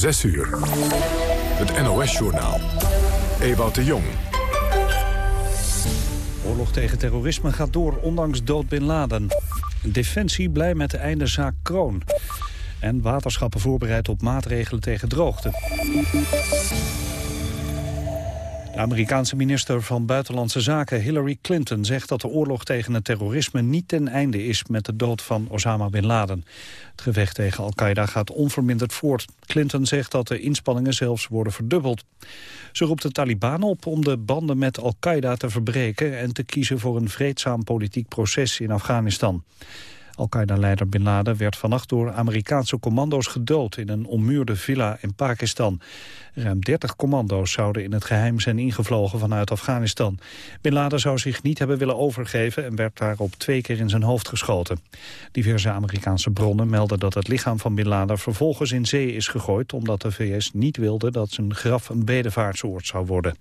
6 uur. Het NOS-journaal. Ewout de Jong. Oorlog tegen terrorisme gaat door, ondanks dood Bin Laden. Defensie blij met de einde zaak Kroon. En waterschappen voorbereid op maatregelen tegen droogte. De Amerikaanse minister van Buitenlandse Zaken Hillary Clinton zegt dat de oorlog tegen het terrorisme niet ten einde is met de dood van Osama Bin Laden. Het gevecht tegen Al-Qaeda gaat onverminderd voort. Clinton zegt dat de inspanningen zelfs worden verdubbeld. Ze roept de Taliban op om de banden met Al-Qaeda te verbreken en te kiezen voor een vreedzaam politiek proces in Afghanistan. Al-Qaeda-leider Bin Laden werd vannacht door Amerikaanse commando's gedood in een ommuurde villa in Pakistan. Ruim 30 commando's zouden in het geheim zijn ingevlogen vanuit Afghanistan. Bin Laden zou zich niet hebben willen overgeven en werd daarop twee keer in zijn hoofd geschoten. Diverse Amerikaanse bronnen melden dat het lichaam van Bin Laden vervolgens in zee is gegooid omdat de VS niet wilde dat zijn graf een bedevaartsoord zou worden.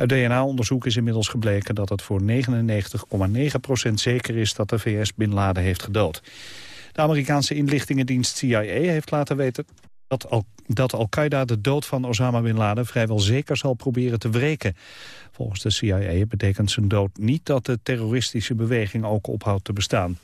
Uit DNA-onderzoek is inmiddels gebleken dat het voor 99,9% zeker is dat de VS Bin Laden heeft gedood. De Amerikaanse inlichtingendienst CIA heeft laten weten dat Al dat Al-Qaeda de dood van Osama Bin Laden vrijwel zeker zal proberen te wreken. Volgens de CIA betekent zijn dood niet dat de terroristische beweging ook ophoudt te bestaan.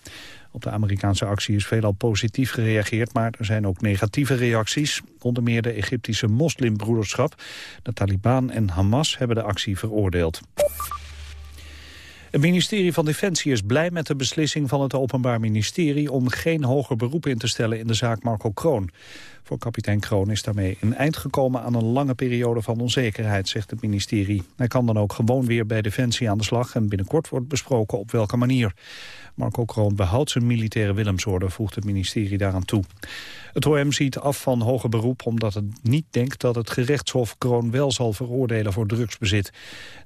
Op de Amerikaanse actie is veelal positief gereageerd, maar er zijn ook negatieve reacties. Onder meer de Egyptische moslimbroederschap, de Taliban en Hamas hebben de actie veroordeeld. Het ministerie van Defensie is blij met de beslissing van het Openbaar Ministerie om geen hoger beroep in te stellen in de zaak Marco Kroon. Voor kapitein Kroon is daarmee een eind gekomen aan een lange periode van onzekerheid, zegt het ministerie. Hij kan dan ook gewoon weer bij Defensie aan de slag en binnenkort wordt besproken op welke manier. Marco Kroon behoudt zijn militaire Willemsorde, voegt het ministerie daaraan toe. Het OM ziet af van hoger beroep omdat het niet denkt dat het gerechtshof Kroon wel zal veroordelen voor drugsbezit.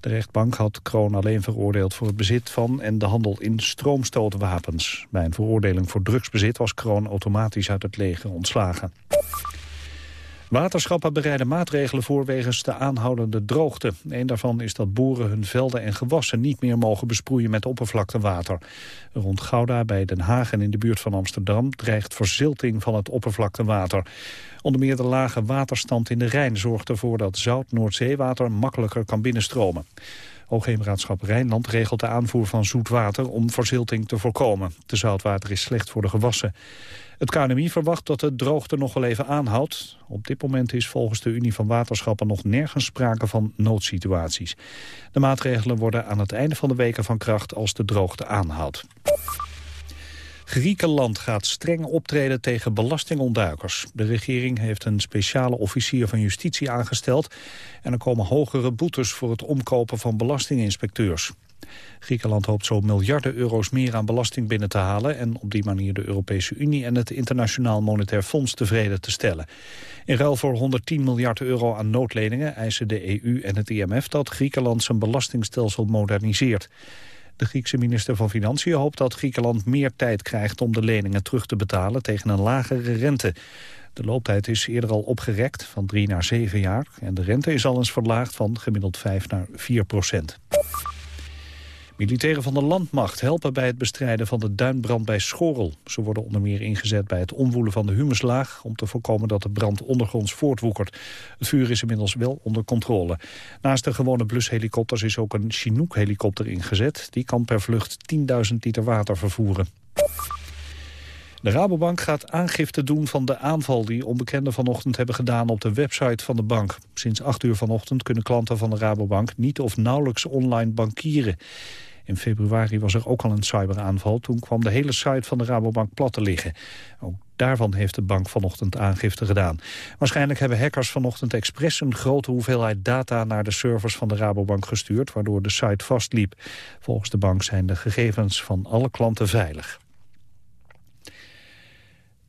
De rechtbank had Kroon alleen veroordeeld voor het bezit van en de handel in stroomstootwapens. Bij een veroordeling voor drugsbezit was Kroon automatisch uit het leger ontslagen. Waterschappen bereiden maatregelen voor wegens de aanhoudende droogte. Een daarvan is dat boeren hun velden en gewassen niet meer mogen besproeien met oppervlaktewater. Rond Gouda bij Den Haag en in de buurt van Amsterdam dreigt verzilting van het oppervlaktewater. Onder meer de lage waterstand in de Rijn zorgt ervoor dat zout Noordzeewater makkelijker kan binnenstromen. Hoogheemraadschap Rijnland regelt de aanvoer van zoet water om verzilting te voorkomen. De zoutwater is slecht voor de gewassen. Het KNMI verwacht dat de droogte nog wel even aanhoudt. Op dit moment is volgens de Unie van Waterschappen nog nergens sprake van noodsituaties. De maatregelen worden aan het einde van de weken van kracht als de droogte aanhoudt. Griekenland gaat streng optreden tegen belastingontduikers. De regering heeft een speciale officier van justitie aangesteld... en er komen hogere boetes voor het omkopen van belastinginspecteurs. Griekenland hoopt zo miljarden euro's meer aan belasting binnen te halen... en op die manier de Europese Unie en het Internationaal Monetair Fonds tevreden te stellen. In ruil voor 110 miljard euro aan noodleningen eisen de EU en het IMF... dat Griekenland zijn belastingstelsel moderniseert. De Griekse minister van Financiën hoopt dat Griekenland meer tijd krijgt om de leningen terug te betalen tegen een lagere rente. De looptijd is eerder al opgerekt van drie naar zeven jaar en de rente is al eens verlaagd van gemiddeld 5 naar 4 procent. Militairen van de landmacht helpen bij het bestrijden van de duinbrand bij Schorel. Ze worden onder meer ingezet bij het omwoelen van de humuslaag... om te voorkomen dat de brand ondergronds voortwoekert. Het vuur is inmiddels wel onder controle. Naast de gewone blushelikopters is ook een Chinook-helikopter ingezet. Die kan per vlucht 10.000 liter water vervoeren. De Rabobank gaat aangifte doen van de aanval die onbekenden vanochtend hebben gedaan op de website van de bank. Sinds 8 uur vanochtend kunnen klanten van de Rabobank niet of nauwelijks online bankieren. In februari was er ook al een cyberaanval. Toen kwam de hele site van de Rabobank plat te liggen. Ook daarvan heeft de bank vanochtend aangifte gedaan. Waarschijnlijk hebben hackers vanochtend expres een grote hoeveelheid data naar de servers van de Rabobank gestuurd, waardoor de site vastliep. Volgens de bank zijn de gegevens van alle klanten veilig.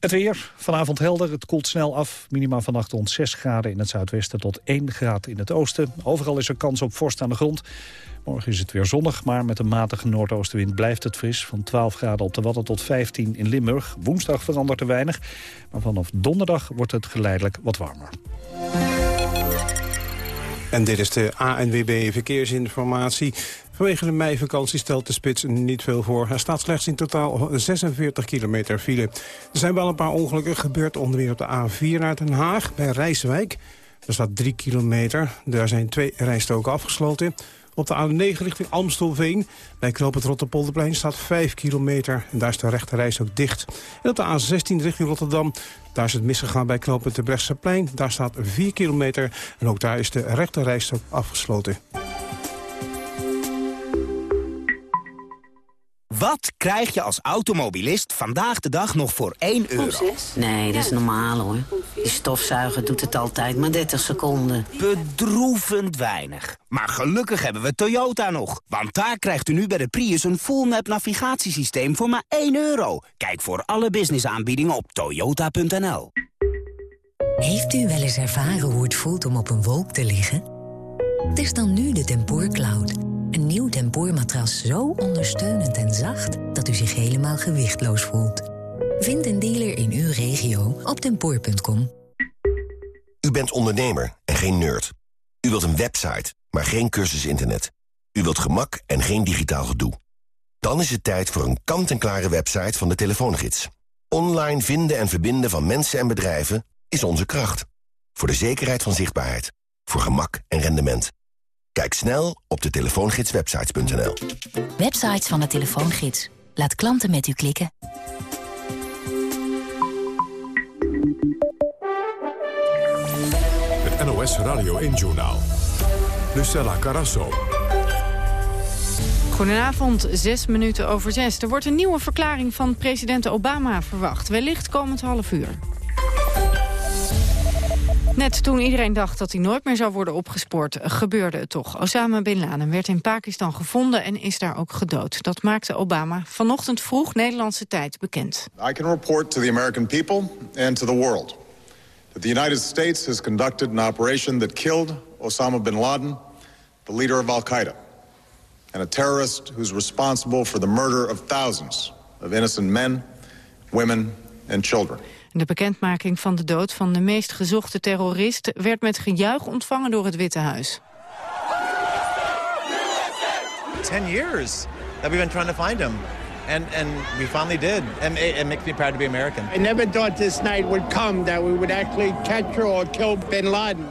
Het weer, vanavond helder, het koelt snel af. Minima vannacht rond 6 graden in het zuidwesten tot 1 graad in het oosten. Overal is er kans op vorst aan de grond. Morgen is het weer zonnig, maar met een matige noordoostenwind blijft het fris. Van 12 graden op de Wadden tot 15 in Limburg. Woensdag verandert er weinig, maar vanaf donderdag wordt het geleidelijk wat warmer. En dit is de ANWB Verkeersinformatie. Vanwege de meivakantie stelt de spits niet veel voor. Er staat slechts in totaal 46 kilometer file. Er zijn wel een paar ongelukken gebeurd, onder meer op de A4 uit Den Haag... bij Rijswijk. Er staat 3 kilometer. Daar zijn twee rijstoken afgesloten. Op de A9 richting Amstelveen. Bij Knoop het Rotterpolderplein staat 5 kilometer. En daar is de rechterreis ook dicht. En op de A16 richting Rotterdam. Daar is het misgegaan bij Knoop het Brechtseplein. Daar staat 4 kilometer. En ook daar is de rechterreis ook afgesloten. Wat krijg je als automobilist vandaag de dag nog voor 1 euro? Nee, dat is normaal hoor. Die stofzuiger doet het altijd maar 30 seconden. Bedroevend weinig. Maar gelukkig hebben we Toyota nog. Want daar krijgt u nu bij de Prius een full-map navigatiesysteem voor maar 1 euro. Kijk voor alle businessaanbiedingen op toyota.nl. Heeft u wel eens ervaren hoe het voelt om op een wolk te liggen? Het is dan nu de Tempoor Cloud. Een nieuw tempoormatras zo ondersteunend en zacht... dat u zich helemaal gewichtloos voelt. Vind een dealer in uw regio op tempoor.com. U bent ondernemer en geen nerd. U wilt een website, maar geen cursus internet. U wilt gemak en geen digitaal gedoe. Dan is het tijd voor een kant-en-klare website van de telefoongids. Online vinden en verbinden van mensen en bedrijven is onze kracht. Voor de zekerheid van zichtbaarheid. Voor gemak en rendement. Kijk snel op de telefoongidswebsites.nl. Websites van de telefoongids. Laat klanten met u klikken. Het NOS Radio 1-journaal. Lucella Carasso. Goedenavond, zes minuten over zes. Er wordt een nieuwe verklaring van president Obama verwacht. Wellicht komend half uur. Net toen iedereen dacht dat hij nooit meer zou worden opgespoord, gebeurde het toch. Osama Bin Laden werd in Pakistan gevonden en is daar ook gedood. Dat maakte Obama vanochtend vroeg Nederlandse tijd bekend. I can report to the American people and to the world that the United States has conducted an operation that killed Osama Bin Laden, the leader of Al-Qaeda, and a terrorist who's responsible for the murder of thousands of innocent men, women and children. De bekendmaking van de dood van de meest gezochte terrorist... werd met gejuich ontvangen door het Witte Huis. Ten years that we've been trying to find him. And, and we finally did. And it, it makes me proud to be American. I never thought this night would come that we would actually capture or kill bin Laden.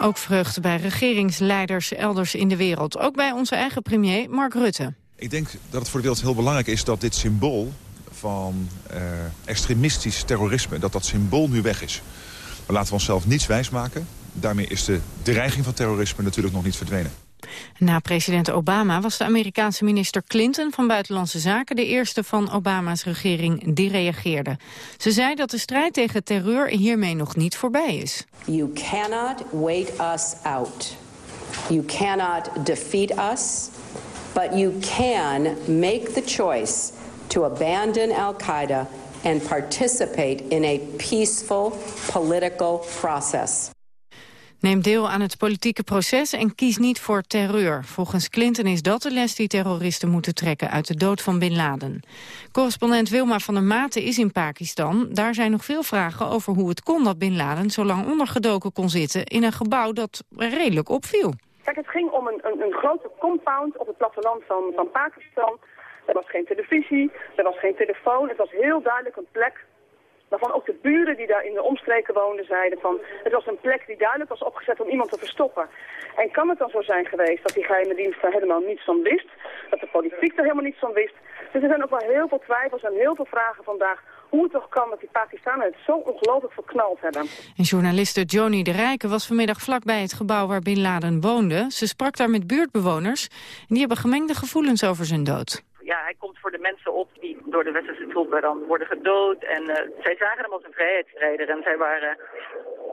Ook vreugde bij regeringsleiders elders in de wereld. Ook bij onze eigen premier Mark Rutte. Ik denk dat het voor de wereld heel belangrijk is dat dit symbool van uh, extremistisch terrorisme, dat dat symbool nu weg is. We laten we onszelf niets wijsmaken. Daarmee is de dreiging van terrorisme natuurlijk nog niet verdwenen. Na president Obama was de Amerikaanse minister Clinton van Buitenlandse Zaken de eerste van Obama's regering die reageerde. Ze zei dat de strijd tegen terreur hiermee nog niet voorbij is. You cannot wait us out. You cannot defeat us, but you can make the choice to abandon Al-Qaeda and participate in a peaceful political process. Neem deel aan het politieke proces en kies niet voor terreur. Volgens Clinton is dat de les die terroristen moeten trekken uit de dood van Bin Laden. Correspondent Wilma van der Maten is in Pakistan. Daar zijn nog veel vragen over hoe het kon dat Bin Laden zo lang ondergedoken kon zitten in een gebouw dat redelijk opviel. Kijk, het ging om een, een, een grote compound op het platteland van, van Pakistan er was geen televisie, er was geen telefoon. Het was heel duidelijk een plek waarvan ook de buren die daar in de omstreken woonden zeiden van... het was een plek die duidelijk was opgezet om iemand te verstoppen. En kan het dan zo zijn geweest dat die geheime dienst daar helemaal niets van wist? Dat de politiek er helemaal niets van wist? Dus er zijn ook wel heel veel twijfels en heel veel vragen vandaag... hoe het toch kan dat die Pakistanen het zo ongelooflijk verknald hebben. En journaliste Joni de Rijken was vanmiddag vlakbij het gebouw waar Bin Laden woonde. Ze sprak daar met buurtbewoners en die hebben gemengde gevoelens over zijn dood ja, hij komt voor de mensen op die door de westerse troepen dan worden gedood. En uh, zij zagen hem als een vrijheidsstrijder en zij waren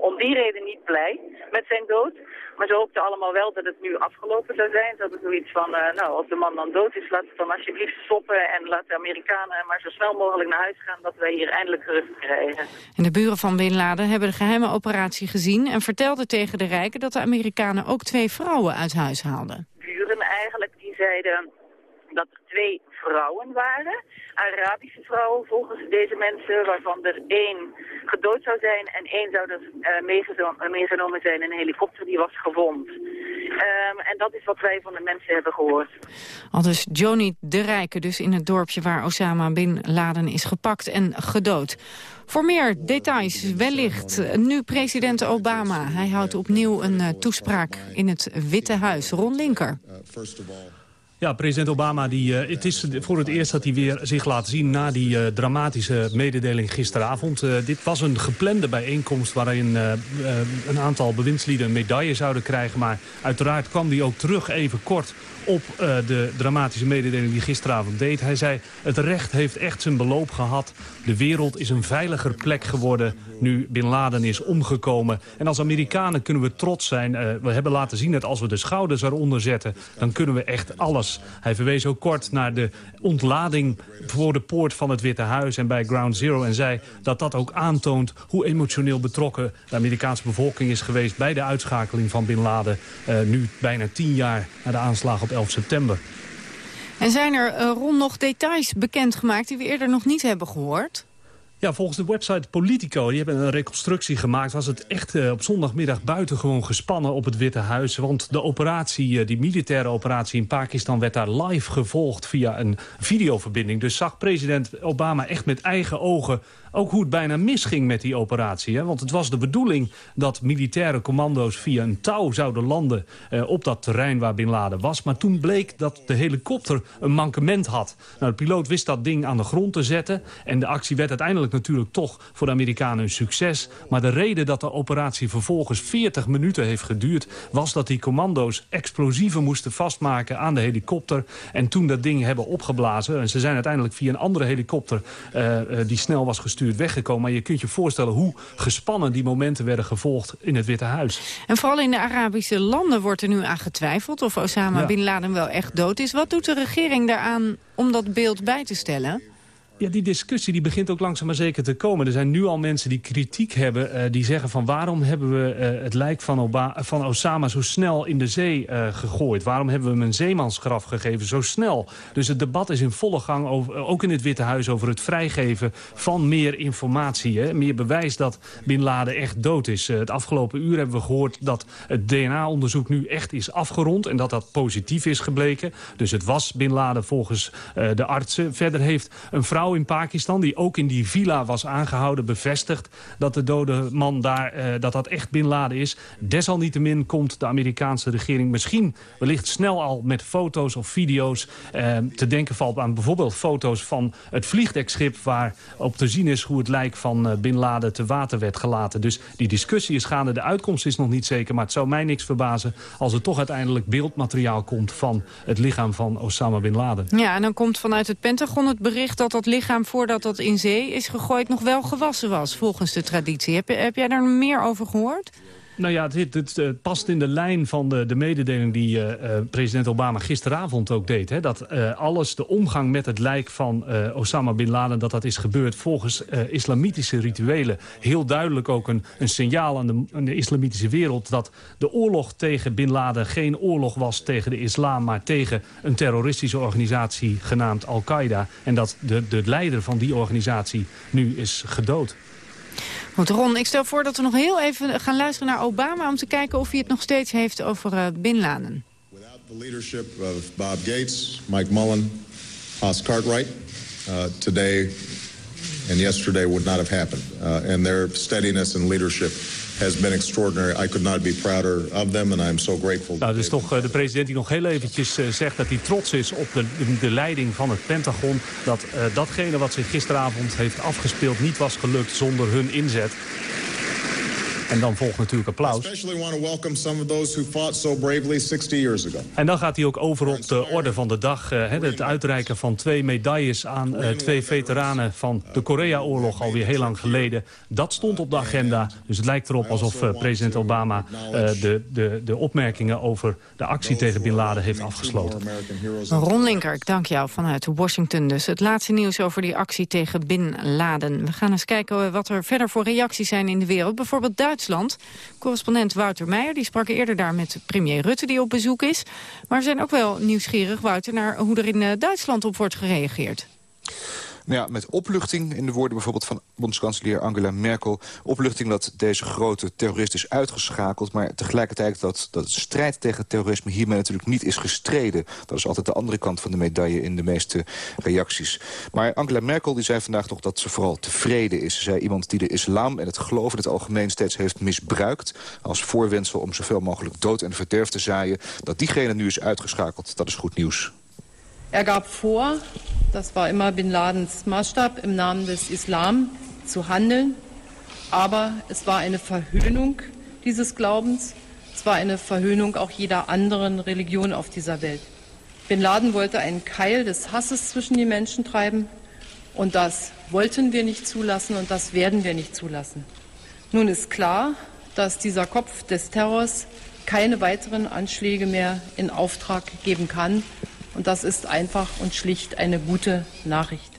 om die reden niet blij met zijn dood. Maar ze hoopten allemaal wel dat het nu afgelopen zou zijn. Ze hadden zoiets van, uh, nou, als de man dan dood is, laat het dan alsjeblieft stoppen... en laat de Amerikanen maar zo snel mogelijk naar huis gaan... dat wij hier eindelijk rust krijgen. En de buren van Bin Laden hebben de geheime operatie gezien... en vertelden tegen de rijken dat de Amerikanen ook twee vrouwen uit huis haalden. Buren eigenlijk, die zeiden dat er twee vrouwen waren. Arabische vrouwen volgens deze mensen, waarvan er één gedood zou zijn en één zou dus uh, meegenomen zijn in een helikopter die was gewond. Um, en dat is wat wij van de mensen hebben gehoord. Al dus Joni de Rijke, dus in het dorpje waar Osama Bin Laden is gepakt en gedood. Voor meer details wellicht nu president Obama. Hij houdt opnieuw een uh, toespraak in het Witte Huis. Ron Linker. Ja, president Obama, die, uh, het is voor het eerst dat hij weer zich laat zien... na die uh, dramatische mededeling gisteravond. Uh, dit was een geplande bijeenkomst waarin een aantal bewindslieden een medaille zouden krijgen. Maar uiteraard kwam die ook terug even kort op uh, de dramatische mededeling die gisteravond deed. Hij zei, het recht heeft echt zijn beloop gehad. De wereld is een veiliger plek geworden nu Bin Laden is omgekomen. En als Amerikanen kunnen we trots zijn. Uh, we hebben laten zien dat als we de schouders eronder zetten... dan kunnen we echt alles. Hij verwees ook kort naar de ontlading voor de poort van het Witte Huis... en bij Ground Zero en zei dat dat ook aantoont... hoe emotioneel betrokken de Amerikaanse bevolking is geweest... bij de uitschakeling van Bin Laden... Uh, nu bijna tien jaar na de aanslag op 11 september. En zijn er uh, rond nog details bekendgemaakt die we eerder nog niet hebben gehoord? Ja, volgens de website Politico, die hebben een reconstructie gemaakt... was het echt uh, op zondagmiddag buitengewoon gespannen op het Witte Huis. Want de operatie, uh, die militaire operatie in Pakistan... werd daar live gevolgd via een videoverbinding. Dus zag president Obama echt met eigen ogen ook hoe het bijna misging met die operatie. Hè? Want het was de bedoeling dat militaire commando's via een touw zouden landen... Eh, op dat terrein waar Bin Laden was. Maar toen bleek dat de helikopter een mankement had. Nou, de piloot wist dat ding aan de grond te zetten. En de actie werd uiteindelijk natuurlijk toch voor de Amerikanen een succes. Maar de reden dat de operatie vervolgens 40 minuten heeft geduurd... was dat die commando's explosieven moesten vastmaken aan de helikopter. En toen dat ding hebben opgeblazen... en ze zijn uiteindelijk via een andere helikopter uh, uh, die snel was gestuurd weggekomen. Maar je kunt je voorstellen hoe gespannen die momenten werden gevolgd in het Witte Huis. En vooral in de Arabische landen wordt er nu aan getwijfeld of Osama ja. Bin Laden wel echt dood is. Wat doet de regering daaraan om dat beeld bij te stellen? Ja, die discussie die begint ook langzaam maar zeker te komen. Er zijn nu al mensen die kritiek hebben. Uh, die zeggen van waarom hebben we uh, het lijk van, van Osama zo snel in de zee uh, gegooid? Waarom hebben we hem een zeemansgraf gegeven zo snel? Dus het debat is in volle gang, over, ook in het Witte Huis... over het vrijgeven van meer informatie. Hè? Meer bewijs dat Bin Laden echt dood is. het afgelopen uur hebben we gehoord dat het DNA-onderzoek nu echt is afgerond... en dat dat positief is gebleken. Dus het was Bin Laden volgens de artsen. Verder heeft een vrouw in Pakistan, die ook in die villa was aangehouden, bevestigt dat de dode man daar, uh, dat dat echt Bin Laden is. Desalniettemin komt de Amerikaanse regering misschien wellicht snel al met foto's of video's uh, te denken valt aan bijvoorbeeld foto's van het vliegdekschip waar op te zien is hoe het lijk van uh, Bin Laden te water werd gelaten. Dus die discussie is gaande, de uitkomst is nog niet zeker, maar het zou mij niks verbazen als er toch uiteindelijk beeldmateriaal komt van het lichaam van Osama Bin Laden. Ja, en dan komt vanuit het Pentagon het bericht dat dat lichaam voordat dat in zee is gegooid nog wel gewassen was, volgens de traditie. Heb, heb jij daar meer over gehoord? Nou ja, het, het, het, past in de lijn van de, de mededeling die uh, president Obama gisteravond ook deed. Hè? Dat alles, de omgang met het lijk van Osama Bin Laden, dat dat is gebeurd volgens islamitische rituelen. Heel duidelijk ook een, een signaal aan de, aan de, islamitische wereld dat de oorlog tegen Bin Laden geen oorlog was tegen de islam, maar tegen een terroristische organisatie genaamd Al-Qaeda. En dat de, de leider van die organisatie nu is gedood. Goed, Ron, ik stel voor dat we nog heel even gaan luisteren naar Obama... om te kijken of hij het nog steeds heeft over uh, Bin Laden. Without the leadership of Bob Gates, Mike Mullen, Haas Cartwright... Uh, today and yesterday would not have happened. Uh, and their steadiness and leadership has been extraordinary. I could not be prouder of them and so grateful. Nou, dus toch de president die nog heel eventjes uh, zegt dat hij trots is op de, de leiding van het Pentagon. Dat uh, datgene wat zich gisteravond heeft afgespeeld niet was gelukt zonder hun inzet. En dan volgt natuurlijk applaus. En dan gaat hij ook over op de orde van de dag. Uh, het uitreiken van twee medailles aan uh, twee veteranen van de Korea-oorlog alweer heel lang geleden. Dat stond op de agenda. Dus het lijkt erop alsof uh, president Obama de, de, de opmerkingen over de actie tegen Bin Laden heeft afgesloten. Ron Linker, ik dank jou vanuit Washington dus. Het laatste nieuws over die actie tegen Bin Laden. We gaan eens kijken wat er verder voor reacties zijn in de wereld. Bijvoorbeeld Duitsland Correspondent Wouter Meijer die sprak eerder daar met premier Rutte die op bezoek is. Maar we zijn ook wel nieuwsgierig, Wouter, naar hoe er in Duitsland op wordt gereageerd. Nou ja, met opluchting, in de woorden bijvoorbeeld van bondskanselier Angela Merkel... opluchting dat deze grote terrorist is uitgeschakeld... maar tegelijkertijd dat, dat de strijd tegen terrorisme hiermee natuurlijk niet is gestreden. Dat is altijd de andere kant van de medaille in de meeste reacties. Maar Angela Merkel die zei vandaag toch dat ze vooral tevreden is. Ze zei iemand die de islam en het geloof in het algemeen steeds heeft misbruikt... als voorwensel om zoveel mogelijk dood en verderf te zaaien... dat diegene nu is uitgeschakeld, dat is goed nieuws. Er gab vor, das war immer Bin Ladens Maßstab, im Namen des Islam zu handeln. Aber es war eine Verhöhnung dieses Glaubens. Es war eine Verhöhnung auch jeder anderen Religion auf dieser Welt. Bin Laden wollte einen Keil des Hasses zwischen die Menschen treiben. Und das wollten wir nicht zulassen und das werden wir nicht zulassen. Nun ist klar, dass dieser Kopf des Terrors keine weiteren Anschläge mehr in Auftrag geben kann. Und das ist einfach und schlicht eine gute Nachricht.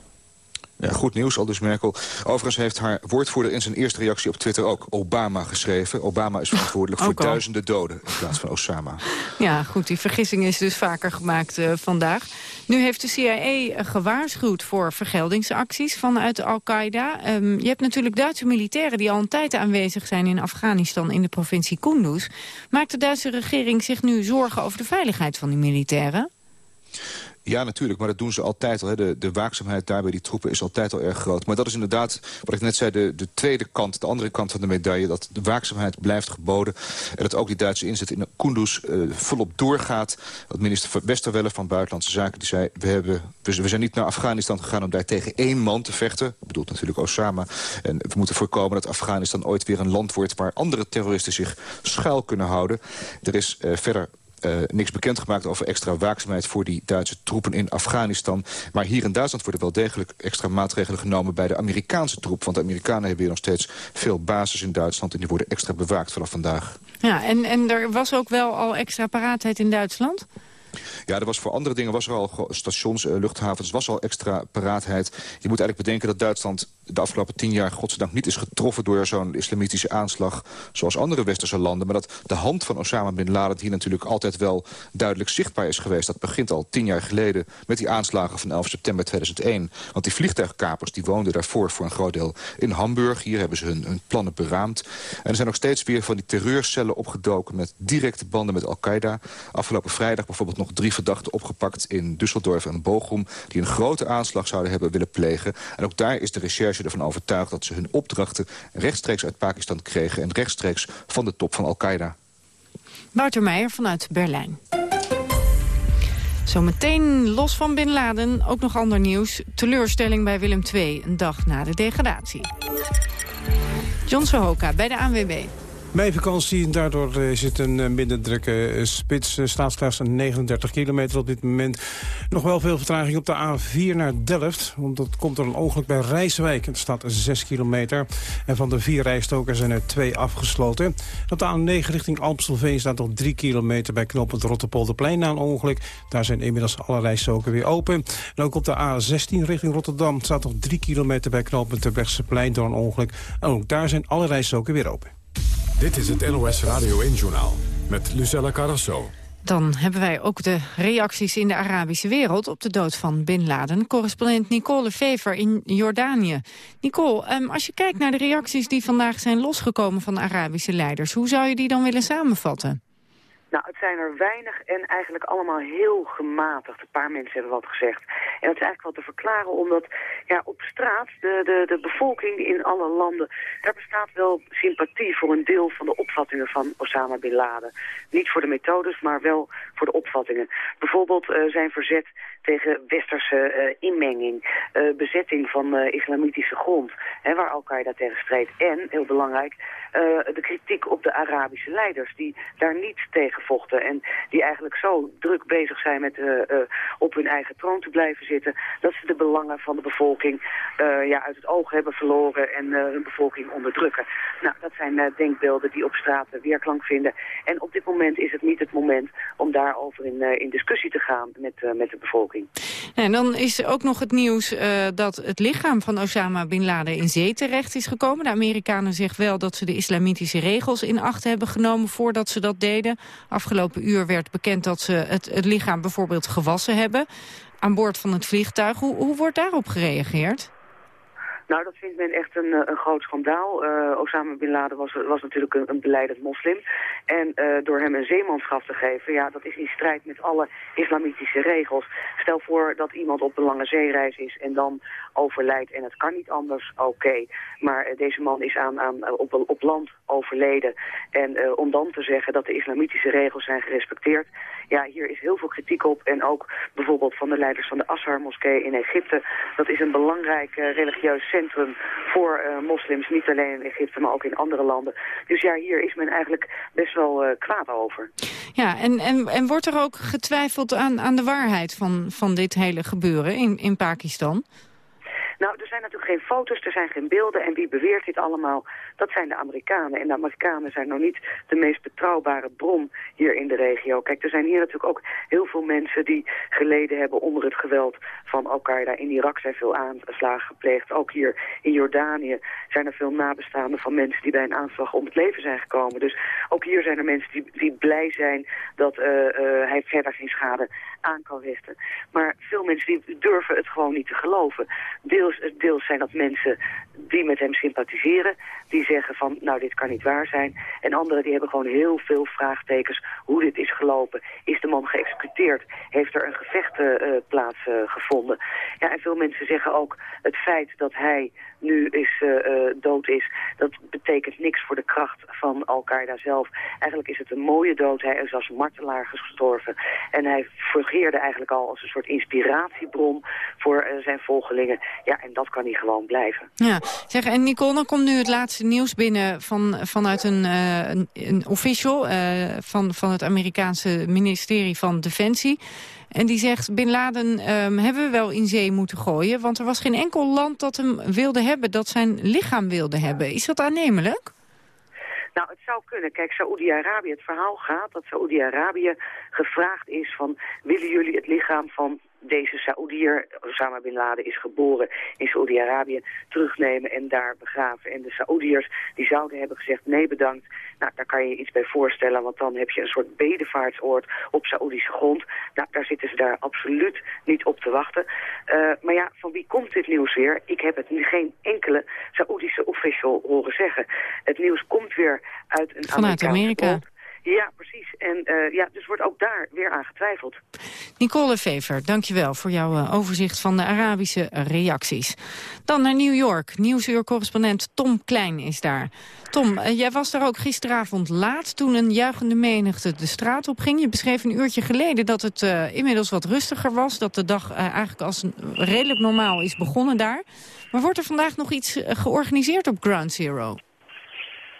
Ja, goed nieuws, Aldus Merkel. Overigens heeft haar woordvoerder in zijn eerste reactie op Twitter ook Obama geschreven. Obama is verantwoordelijk voor duizenden doden in plaats van Osama. Ja, goed, die vergissing is dus vaker gemaakt uh, vandaag. Nu heeft de CIA gewaarschuwd voor vergeldingsacties vanuit Al-Qaeda. Um, je hebt natuurlijk Duitse militairen die al een tijd aanwezig zijn in Afghanistan in de provincie Kunduz. Maakt de Duitse regering zich nu zorgen over de veiligheid van die militairen? Ja, natuurlijk, maar dat doen ze altijd al. Hè. De, de waakzaamheid daar bij die troepen is altijd al erg groot. Maar dat is inderdaad, wat ik net zei, de, de tweede kant, de andere kant van de medaille... dat de waakzaamheid blijft geboden en dat ook die Duitse inzet in Kunduz uh, volop doorgaat. Wat minister Westerwelle van Buitenlandse Zaken die zei... We, hebben, we, zijn niet naar Afghanistan gegaan om daar tegen één man te vechten. bedoelt natuurlijk Osama. En we moeten voorkomen dat Afghanistan ooit weer een land wordt... waar andere terroristen zich schuil kunnen houden. Er is uh, verder uh, niks bekendgemaakt over extra waakzaamheid voor die Duitse troepen in Afghanistan. Maar hier in Duitsland worden wel degelijk extra maatregelen genomen bij de Amerikaanse troep. Want de Amerikanen hebben hier nog steeds veel basis in Duitsland en die worden extra bewaakt vanaf vandaag. Ja, en, en er was ook wel al extra paraatheid in Duitsland? Ja, er was voor andere dingen was er al stations, uh, luchthavens, was al extra paraatheid. Je moet eigenlijk bedenken dat Duitsland de afgelopen tien jaar godzijdank niet is getroffen door zo'n islamitische aanslag zoals andere westerse landen. Maar dat de hand van Osama Bin Laden hier natuurlijk altijd wel duidelijk zichtbaar is geweest. Dat begint al tien jaar geleden met die aanslagen van 11 september 2001. Want die vliegtuigkapers die woonden daarvoor voor een groot deel in Hamburg. Hier hebben ze hun, hun plannen beraamd. En er zijn nog steeds weer van die terreurcellen opgedoken met directe banden met Al-Qaeda. Afgelopen vrijdag bijvoorbeeld nog drie verdachten opgepakt in Düsseldorf en Bochum... die een grote aanslag zouden hebben willen plegen. En ook daar is de recherche ervan overtuigd dat ze hun opdrachten rechtstreeks uit Pakistan kregen... en rechtstreeks van de top van Al-Qaeda. Wouter Meijer vanuit Berlijn. Zometeen los van Bin Laden, ook nog ander nieuws. Teleurstelling bij Willem II, een dag na de degradatie. John Sohoka bij de ANWB. Meivakantie daardoor is het een eh, minder drukke eh, spits. Eh, staat slechts 39 kilometer op dit moment. Nog wel veel vertraging op de A4 naar Delft. Want dat komt door een ongeluk bij Rijswijk. Het staat 6 kilometer. En van de vier rijstokers zijn er twee afgesloten. Op de A9 richting Amstelveen staat nog 3 kilometer bij knooppunt Rotterpolderplein na een ongeluk. Daar zijn inmiddels alle rijstoken weer open. En ook op de A16 richting Rotterdam staat nog 3 kilometer bij knooppunt plein door een ongeluk. En ook daar zijn alle rijstoken weer open. Dit is het NOS Radio 1-journaal met Lucella Carrasso. Dan hebben wij ook de reacties in de Arabische wereld op de dood van Bin Laden. Correspondent Nicole Fever in Jordanië. Nicole, ehm, als je kijkt naar de reacties die vandaag zijn losgekomen van Arabische leiders... hoe zou je die dan willen samenvatten? Nou, het zijn er weinig en eigenlijk allemaal heel gematigd. Een paar mensen hebben wat gezegd. En dat is eigenlijk wel te verklaren omdat ja, op straat de, de, de bevolking in alle landen... daar bestaat wel sympathie voor een deel van de opvattingen van Osama Bin Laden. Niet voor de methodes, maar wel voor de opvattingen. Bijvoorbeeld uh, zijn verzet tegen westerse uh, inmenging, uh, bezetting van islamitische grond, hè, waar Al-Qaeda tegen streed. En, heel belangrijk, de kritiek op de Arabische leiders die daar niet tegen vochten. En die eigenlijk zo druk bezig zijn met op hun eigen troon te blijven zitten... dat ze de belangen van de bevolking bevolking uh, ja, uit het oog hebben verloren en uh, hun bevolking onderdrukken. Nou, dat zijn uh, denkbeelden die op straat weerklank vinden. En op dit moment is het niet het moment om daarover in, in discussie te gaan met, met de bevolking. En dan is ook nog het nieuws dat het lichaam van Osama Bin Laden in zee terecht is gekomen. De Amerikanen zeggen wel dat ze de islamitische regels in acht hebben genomen voordat ze dat deden. Afgelopen uur werd bekend dat ze het lichaam bijvoorbeeld gewassen hebben aan boord van het vliegtuig. Hoe, hoe wordt daarop gereageerd? Nou, dat vindt men echt een, eh, een groot schandaal. Uh, Osama Bin Laden was, was natuurlijk een, beleidend moslim. En uh, door hem een zeemanschap te geven, ja, dat is in strijd met alle islamitische regels. Stel voor dat iemand op een lange zeereis is en dan overlijdt en het kan niet anders, oké. Maar deze man is aan, aan, op, op land overleden. En om dan te zeggen dat de islamitische regels zijn gerespecteerd, ja, hier is heel veel kritiek op. En ook bijvoorbeeld van de leiders van de Ashar-moskee in Egypte. Dat is een belangrijk religieus centrum voor uh, moslims, niet alleen in Egypte, maar ook in andere landen. Dus ja, hier is men eigenlijk best wel uh, kwaad over. Ja, en, en, en wordt er ook getwijfeld aan, aan de waarheid van, van dit hele gebeuren in, in Pakistan? Nou, er zijn natuurlijk geen foto's, er zijn geen beelden. En wie beweert dit allemaal? Dat zijn de Amerikanen. En de Amerikanen zijn nog niet de meest betrouwbare bron hier in de regio. Kijk, er zijn hier natuurlijk ook heel veel mensen die geleden hebben onder het geweld van Al-Qaeda. In Irak zijn veel aanslagen gepleegd. Ook hier in Jordanië zijn er veel nabestaanden van mensen die bij een aanslag om het leven zijn gekomen. Dus ook hier zijn er mensen die, die blij zijn dat uh, uh, hij verder geen schade aan kan richten. Maar veel mensen die durven het gewoon niet te geloven. Deels, deels zijn dat mensen die met hem sympathiseren, die zeggen van nou dit kan niet waar zijn. En anderen die hebben gewoon heel veel vraagtekens hoe dit is gelopen. Is de man geëxecuteerd? Heeft er een gevecht uh, plaatsgevonden? ja, en veel mensen zeggen ook het feit dat hij nu is, uh, dood is, dat betekent niks voor de kracht van Al-Qaeda zelf. Eigenlijk is het een mooie dood. Hij is als martelaar gestorven. En hij fungeerde eigenlijk al als een soort inspiratiebron voor uh, zijn volgelingen. Ja, en dat kan hij gewoon blijven. Ja, zeg, en Nicole, dan komt nu het laatste nieuws binnen van, vanuit een, uh, een, een official van, van het Amerikaanse ministerie van Defensie. En die zegt, Bin Laden um, hebben we wel in zee moeten gooien... want er was geen enkel land dat hem wilde hebben, dat zijn lichaam wilde hebben. Is dat aannemelijk? Nou, het zou kunnen. Kijk, Saoedi-Arabië, het verhaal gaat dat Saoedi-Arabië gevraagd is van... willen jullie het lichaam van deze Saoedier, Osama Bin Laden, is geboren in Saoedi-Arabië, terugnemen en daar begraven. En de Saoediërs die zouden hebben gezegd, nee bedankt. Nou, daar kan je je iets bij voorstellen, want dan heb je een soort bedevaartsoord op Saoedische grond. Nou, daar zitten ze daar absoluut niet op te wachten. Uh, maar ja, van wie komt dit nieuws weer? Ik heb het geen enkele Saoedische official horen zeggen. Het nieuws komt weer uit een Vanuit Amerika. Ja, precies. En uh, ja, dus wordt ook daar weer aan getwijfeld. Nicole Vever, dankjewel voor jouw uh, overzicht van de Arabische reacties. Dan naar New York. Nieuwsuur-correspondent Tom Klein is daar. Tom, uh, jij was daar ook gisteravond laat toen een juichende menigte de straat op ging. Je beschreef een uurtje geleden dat het inmiddels wat rustiger was. Dat de dag eigenlijk als redelijk normaal is begonnen daar. Maar wordt er vandaag nog iets georganiseerd op Ground Zero?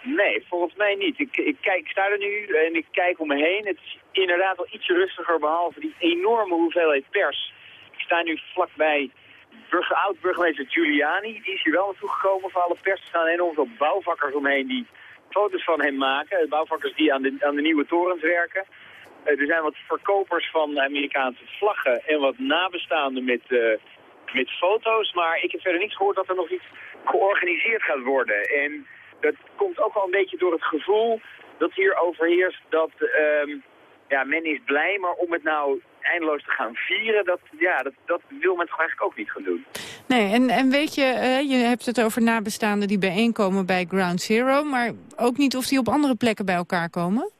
Nee, volgens mij niet. Ik, ik, kijk, ik sta er nu en ik kijk om me heen. Het is inderdaad wel ietsje rustiger, behalve die enorme hoeveelheid pers. Ik sta nu vlakbij oud-burgemeester Giuliani. Die is hier wel naartoe gekomen voor alle pers. Er staan enorm veel bouwvakkers omheen die foto's van hem maken. Bouwvakkers die aan de, aan de nieuwe torens werken. Uh, er zijn wat verkopers van Amerikaanse vlaggen en wat nabestaanden met, uh, met foto's. Maar ik heb verder niets gehoord dat er nog iets georganiseerd gaat worden. En dat komt ook wel een beetje door het gevoel dat hier overheerst dat um, ja, men is blij, maar om het nou eindeloos te gaan vieren, dat, ja, dat, dat wil men toch eigenlijk ook niet gaan doen. Nee, en, en weet je, uh, je hebt het over nabestaanden die bijeenkomen bij Ground Zero, maar ook niet of die op andere plekken bij elkaar komen?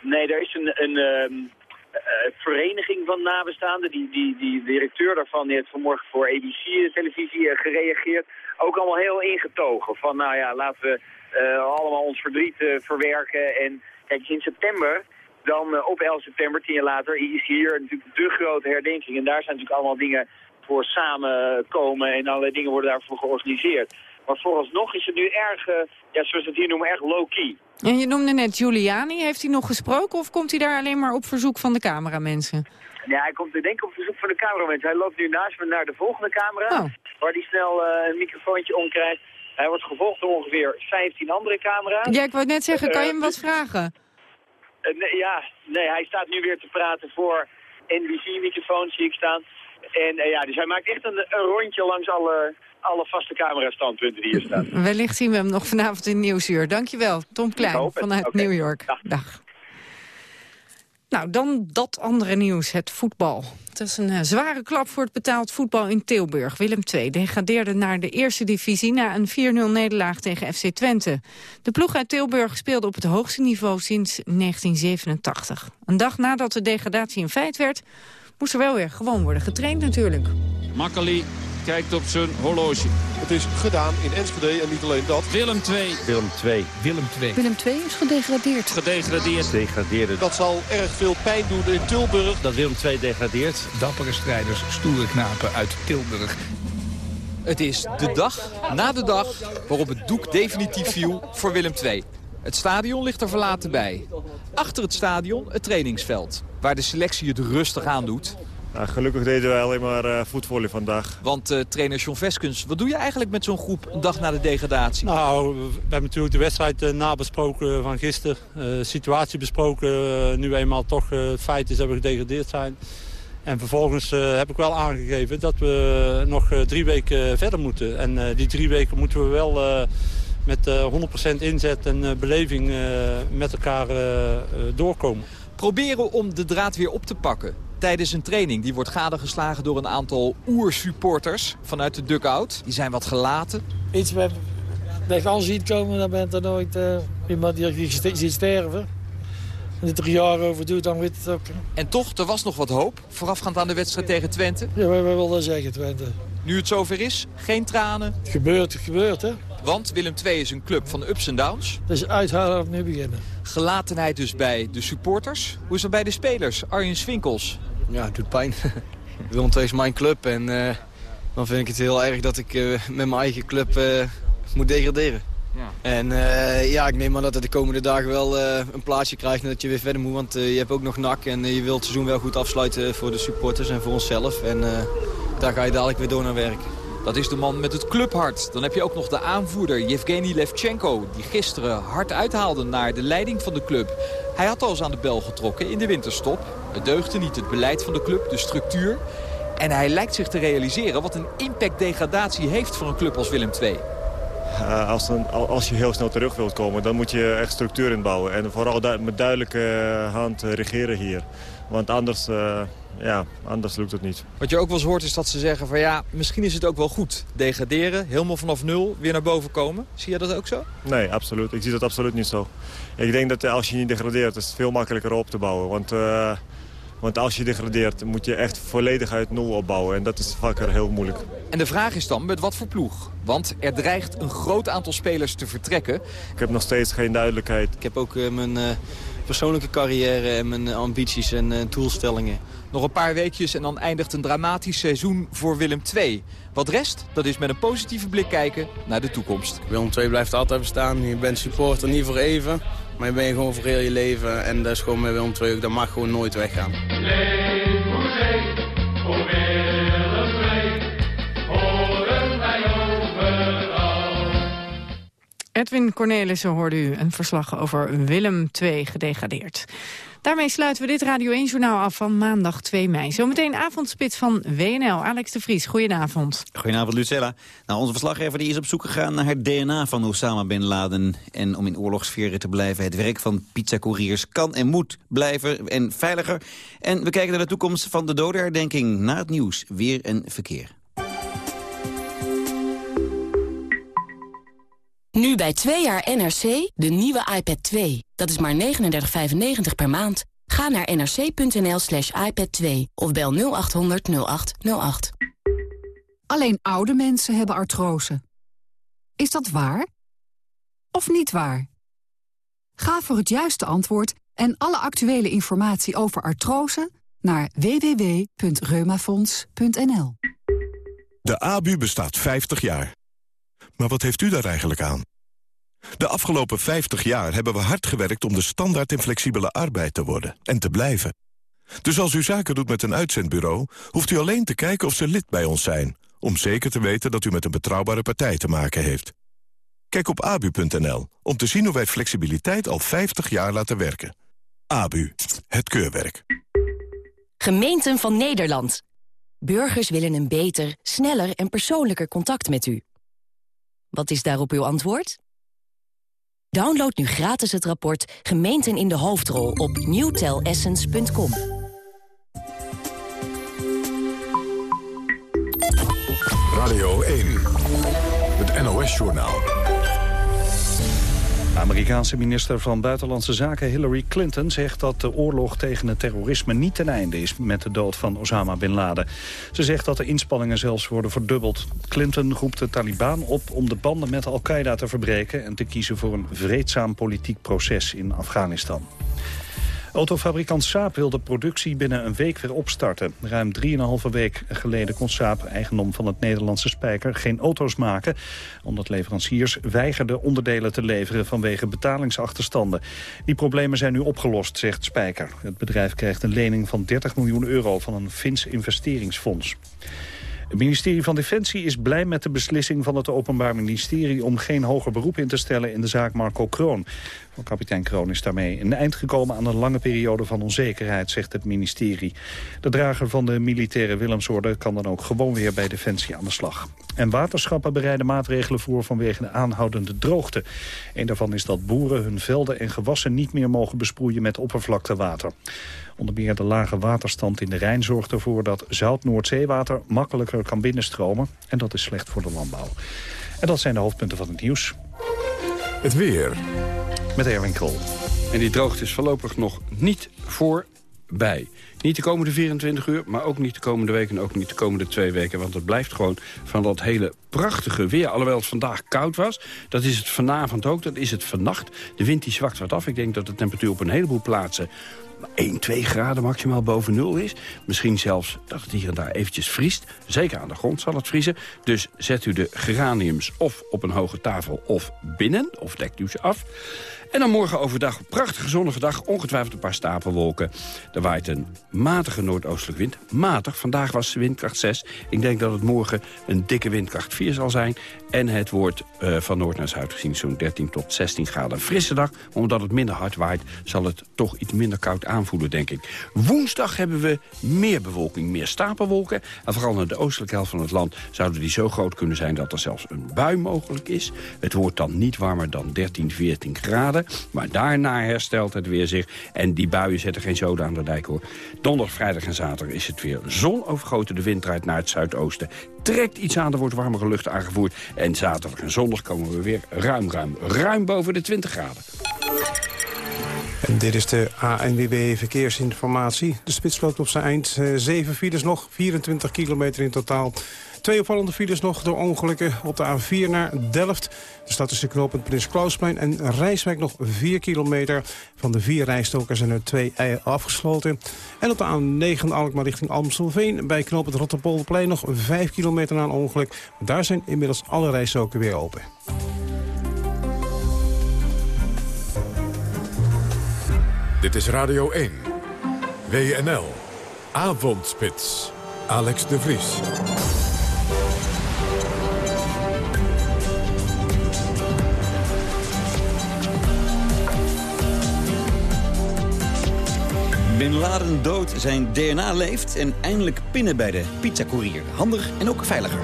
Nee, er is een, een um, uh, vereniging van nabestaanden. Die, die, die directeur daarvan die heeft vanmorgen voor ABC-televisie uh, gereageerd ook allemaal heel ingetogen. Van nou ja, laten we uh, allemaal ons verdriet uh, verwerken. En kijk, in september, dan uh, op 11 september, tien jaar later, is hier natuurlijk de grote herdenking. En daar zijn natuurlijk allemaal dingen voor samenkomen en allerlei dingen worden daarvoor georganiseerd. Maar vooralsnog is het nu erg, ja, zoals we het hier noemen, erg low-key. En je noemde net Giuliani. Heeft hij nog gesproken of komt hij daar alleen maar op verzoek van de cameramensen? Ja, hij komt denk ik op verzoek van de cameraman. Hij loopt nu naast me naar de volgende camera, Oh. waar hij snel eh, een microfoontje omkrijgt. Hij wordt gevolgd door ongeveer 15 andere camera's. Ja, ik wou net zeggen, kan je hem Eh, wat vragen? Eh, nee, ja, nee, hij staat nu weer te praten voor NBC-microfoons zie ik staan. En eh, ja, dus hij maakt echt een, een rondje langs alle, alle vaste camerastandpunten die hier staan. Wellicht zien we hem nog vanavond in Nieuwsuur. Dankjewel, Tom Klein vanuit. New York. Dag. Nou, dan dat andere nieuws, het voetbal. Het is een eh, zware klap voor het betaald voetbal in Tilburg. Willem II degradeerde naar de eerste divisie... na een 4-0-nederlaag tegen FC Twente. De ploeg uit Tilburg speelde op het hoogste niveau sinds 1987. Een dag nadat de degradatie een feit werd... moest er wel weer gewoon worden getraind natuurlijk. Kijkt op zijn horloge. Het is gedaan in Enschede en niet alleen dat. Willem 2. Willem 2. Willem 2. Willem II is gedegradeerd. Gedegradeerd. Degradeerde. Dat zal erg veel pijn doen in Tilburg. Dat Willem 2 degradeert. Dappere strijders, stoere knapen uit Tilburg. Het is de dag na de dag waarop het doek definitief viel voor Willem II. Het stadion ligt er verlaten bij. Achter het stadion het trainingsveld, waar de selectie het rustig aandoet. Nou, gelukkig deden wij alleen maar uh, voetvolley vandaag. Want uh, trainer John Veskens, wat doe je eigenlijk met zo'n groep een dag na de degradatie? Nou, we hebben natuurlijk de wedstrijd uh, nabesproken van gisteren. De situatie besproken, nu eenmaal toch het feit is dat we gedegradeerd zijn. En vervolgens heb ik wel aangegeven dat we nog drie weken verder moeten. En die drie weken moeten we wel met 100% inzet en beleving met elkaar doorkomen. Proberen om de draad weer op te pakken tijdens een training. Die wordt gadegeslagen door een aantal oersupporters vanuit de dugout. Die zijn wat gelaten. Iets wat je al ziet komen, dan bent er nooit uh, iemand die je ziet sterven. En het er jaar over doet, dan weet het ook. En toch, er was nog wat hoop, voorafgaand aan de wedstrijd tegen Twente. Ja, wat wil dat zeggen, Twente? Nu het zover is, geen tranen. Het gebeurt, het gebeurt, hè. Want Willem II is een club van ups en downs. Dus uithalen of nu beginnen. Gelatenheid dus bij de supporters. Hoe is het bij de spelers? Arjen Swinkels. Ja, het doet pijn. Willem II is mijn club en uh, dan vind ik het heel erg dat ik uh, met mijn eigen club uh, moet degraderen. Ja. En ja, ik neem aan dat het de komende dagen wel een plaatsje krijgt en dat je weer verder moet. Want je hebt ook nog NAC en je wilt het seizoen wel goed afsluiten voor de supporters en voor onszelf. En daar ga je dadelijk weer door naar werken. Dat is de man met het clubhart. Dan heb je ook nog de aanvoerder Yevgeny Levchenko... die gisteren hard uithaalde naar de leiding van de club. Hij had al eens aan de bel getrokken in de winterstop. Het deugde niet het beleid van de club, de structuur. En hij lijkt zich te realiseren wat een impact degradatie heeft voor een club als Willem II. Uh, als, als, je heel snel terug wilt komen, dan moet je echt structuur inbouwen. En vooral met duidelijke hand regeren hier. Want anders, uh, ja, anders lukt het niet. Wat je ook wel eens hoort is dat ze zeggen van ja, misschien is het ook wel goed. Degraderen, helemaal vanaf nul, weer naar boven komen. Zie jij dat ook zo? Nee, absoluut. Ik zie dat absoluut niet zo. Ik denk dat als je niet degradeert, is het veel makkelijker op te bouwen. Want, uh, want als je degradeert, moet je echt volledig uit nul opbouwen. En dat is vaker heel moeilijk. En de vraag is dan, met wat voor ploeg? Want er dreigt een groot aantal spelers te vertrekken. Ik heb nog steeds geen duidelijkheid. Ik heb ook uh, mijn uh, persoonlijke carrière en mijn ambities en uh, doelstellingen. Nog een paar weekjes en dan eindigt een dramatisch seizoen voor Willem II. Wat rest, dat is met een positieve blik kijken naar de toekomst. Willem II blijft altijd bestaan. Je bent supporter niet voor even, maar je bent gewoon voor heel je leven. En dat is gewoon met Willem II ook, dat mag gewoon nooit weggaan. Leef voor zee, voor Edwin Cornelissen hoorde u een verslag over Willem II gedegradeerd. Daarmee sluiten we dit Radio 1-journaal af van maandag 2 mei. Zometeen avondspits van WNL. Alex de Vries, goedenavond. Goedenavond, Lucella. Nou, onze verslaggever die is op zoek gegaan naar het DNA van Osama Bin Laden. En om in oorlogssferen te blijven, het werk van pizzacouriers kan en moet blijven en veiliger. En we kijken naar de toekomst van de dodenherdenking na het nieuws. Weer en verkeer. Nu bij 2 jaar NRC, de nieuwe iPad 2. Dat is maar 39,95 per maand. Ga naar nrc.nl slash iPad 2 of bel 0800 0808. Alleen oude mensen hebben artrose. Is dat waar? Of niet waar? Ga voor het juiste antwoord en alle actuele informatie over artrose naar www.reumafonds.nl. De ABU bestaat 50 jaar. Maar wat heeft u daar eigenlijk aan? De afgelopen 50 jaar hebben we hard gewerkt om de standaard in flexibele arbeid te worden en te blijven. Dus als u zaken doet met een uitzendbureau... hoeft u alleen te kijken of ze lid bij ons zijn... om zeker te weten dat u met een betrouwbare partij te maken heeft. Kijk op abu.nl om te zien hoe wij flexibiliteit al 50 jaar laten werken. ABU, het keurwerk. Gemeenten van Nederland. Burgers willen een beter, sneller en persoonlijker contact met u. Wat is daarop uw antwoord? Download nu gratis het rapport Gemeenten in de Hoofdrol op newtelessence.com. Radio 1, het NOS-journaal. Amerikaanse minister van Buitenlandse Zaken Hillary Clinton zegt dat de oorlog tegen het terrorisme niet ten einde is met de dood van Osama Bin Laden. Ze zegt dat de inspanningen zelfs worden verdubbeld. Clinton roept de Taliban op om de banden met Al-Qaeda te verbreken en te kiezen voor een vreedzaam politiek proces in Afghanistan. Autofabrikant Saab wil de productie binnen een week weer opstarten. Ruim 3,5 week geleden kon Saab, eigendom van het Nederlandse Spijker, geen auto's maken. Omdat leveranciers weigerden onderdelen te leveren vanwege betalingsachterstanden. Die problemen zijn nu opgelost, zegt Spijker. Het bedrijf krijgt een lening van 30 miljoen euro van een Fins investeringsfonds. Het ministerie van Defensie is blij met de beslissing van het Openbaar Ministerie... om geen hoger beroep in te stellen in de zaak Marco Kroon. Kapitein Kroon is daarmee een eind gekomen aan een lange periode van onzekerheid, zegt het ministerie. De drager van de militaire Willemsorde kan dan ook gewoon weer bij Defensie aan de slag. En waterschappen bereiden maatregelen voor vanwege de aanhoudende droogte. Een daarvan is dat boeren hun velden en gewassen niet meer mogen besproeien met oppervlaktewater. Onder meer de lage waterstand in de Rijn zorgt ervoor dat zout Noordzeewater makkelijker kan binnenstromen. En dat is slecht voor de landbouw. En dat zijn de hoofdpunten van het nieuws. Het weer. Met Erwin Krol. En die droogte is voorlopig nog niet voorbij. Niet de komende 24 uur, maar ook niet de komende week... en ook niet de komende twee weken. Want het blijft gewoon van dat hele prachtige weer. Alhoewel het vandaag koud was. Dat is het vanavond ook, dat is het vannacht. De wind die zwakt wat af. Ik denk dat de temperatuur op een heleboel plaatsen 1, 2 graden maximaal boven nul is. Misschien zelfs dat het hier en daar eventjes vriest. Zeker aan de grond zal het vriezen. Dus zet u de geraniums of op een hoge tafel of binnen. Of dekt u ze af. En dan morgen overdag, prachtige zonnige dag, ongetwijfeld een paar stapelwolken. Er waait een matige noordoostelijke wind. Matig, vandaag was windkracht 6. Ik denk dat het morgen een dikke windkracht 4 zal zijn. En het wordt uh, van noord naar zuid gezien zo'n 13 tot 16 graden. Frisse dag, omdat het minder hard waait, zal het toch iets minder koud aanvoelen, denk ik. Woensdag hebben we meer bewolking, meer stapelwolken. En vooral naar de oostelijke helft van het land zouden die zo groot kunnen zijn dat er zelfs een bui mogelijk is. Het wordt dan niet warmer dan 13, 14 graden. Maar daarna herstelt het weer zich. En die buien zetten geen zoden aan de dijk hoor. Donderdag, vrijdag en zaterdag is het weer zon overgoten. De wind draait naar het zuidoosten. Trekt iets aan, er wordt warmere lucht aangevoerd. En zaterdag en zondag komen we weer ruim, ruim, ruim boven de 20 graden. En dit is de ANWB Verkeersinformatie. De spits loopt op zijn eind. Uh, zeven files nog, 24 kilometer in totaal. Twee opvallende files nog door ongelukken op de A4 naar Delft. Er staat tussen knooppunt Prins Klausplein en Rijswijk nog 4 kilometer. Van de vier rijstokers zijn er twee afgesloten. En op de A9 Alkmaar richting Amstelveen bij knooppunt Rotterpolderplein nog 5 kilometer na een ongeluk. Daar zijn inmiddels alle rijstoken weer open. Dit is Radio 1. WNL. Avondspits. Alex de Vries. Bin Laden dood, zijn DNA leeft en eindelijk pinnen bij de pizzacourier. Handig en ook veiliger.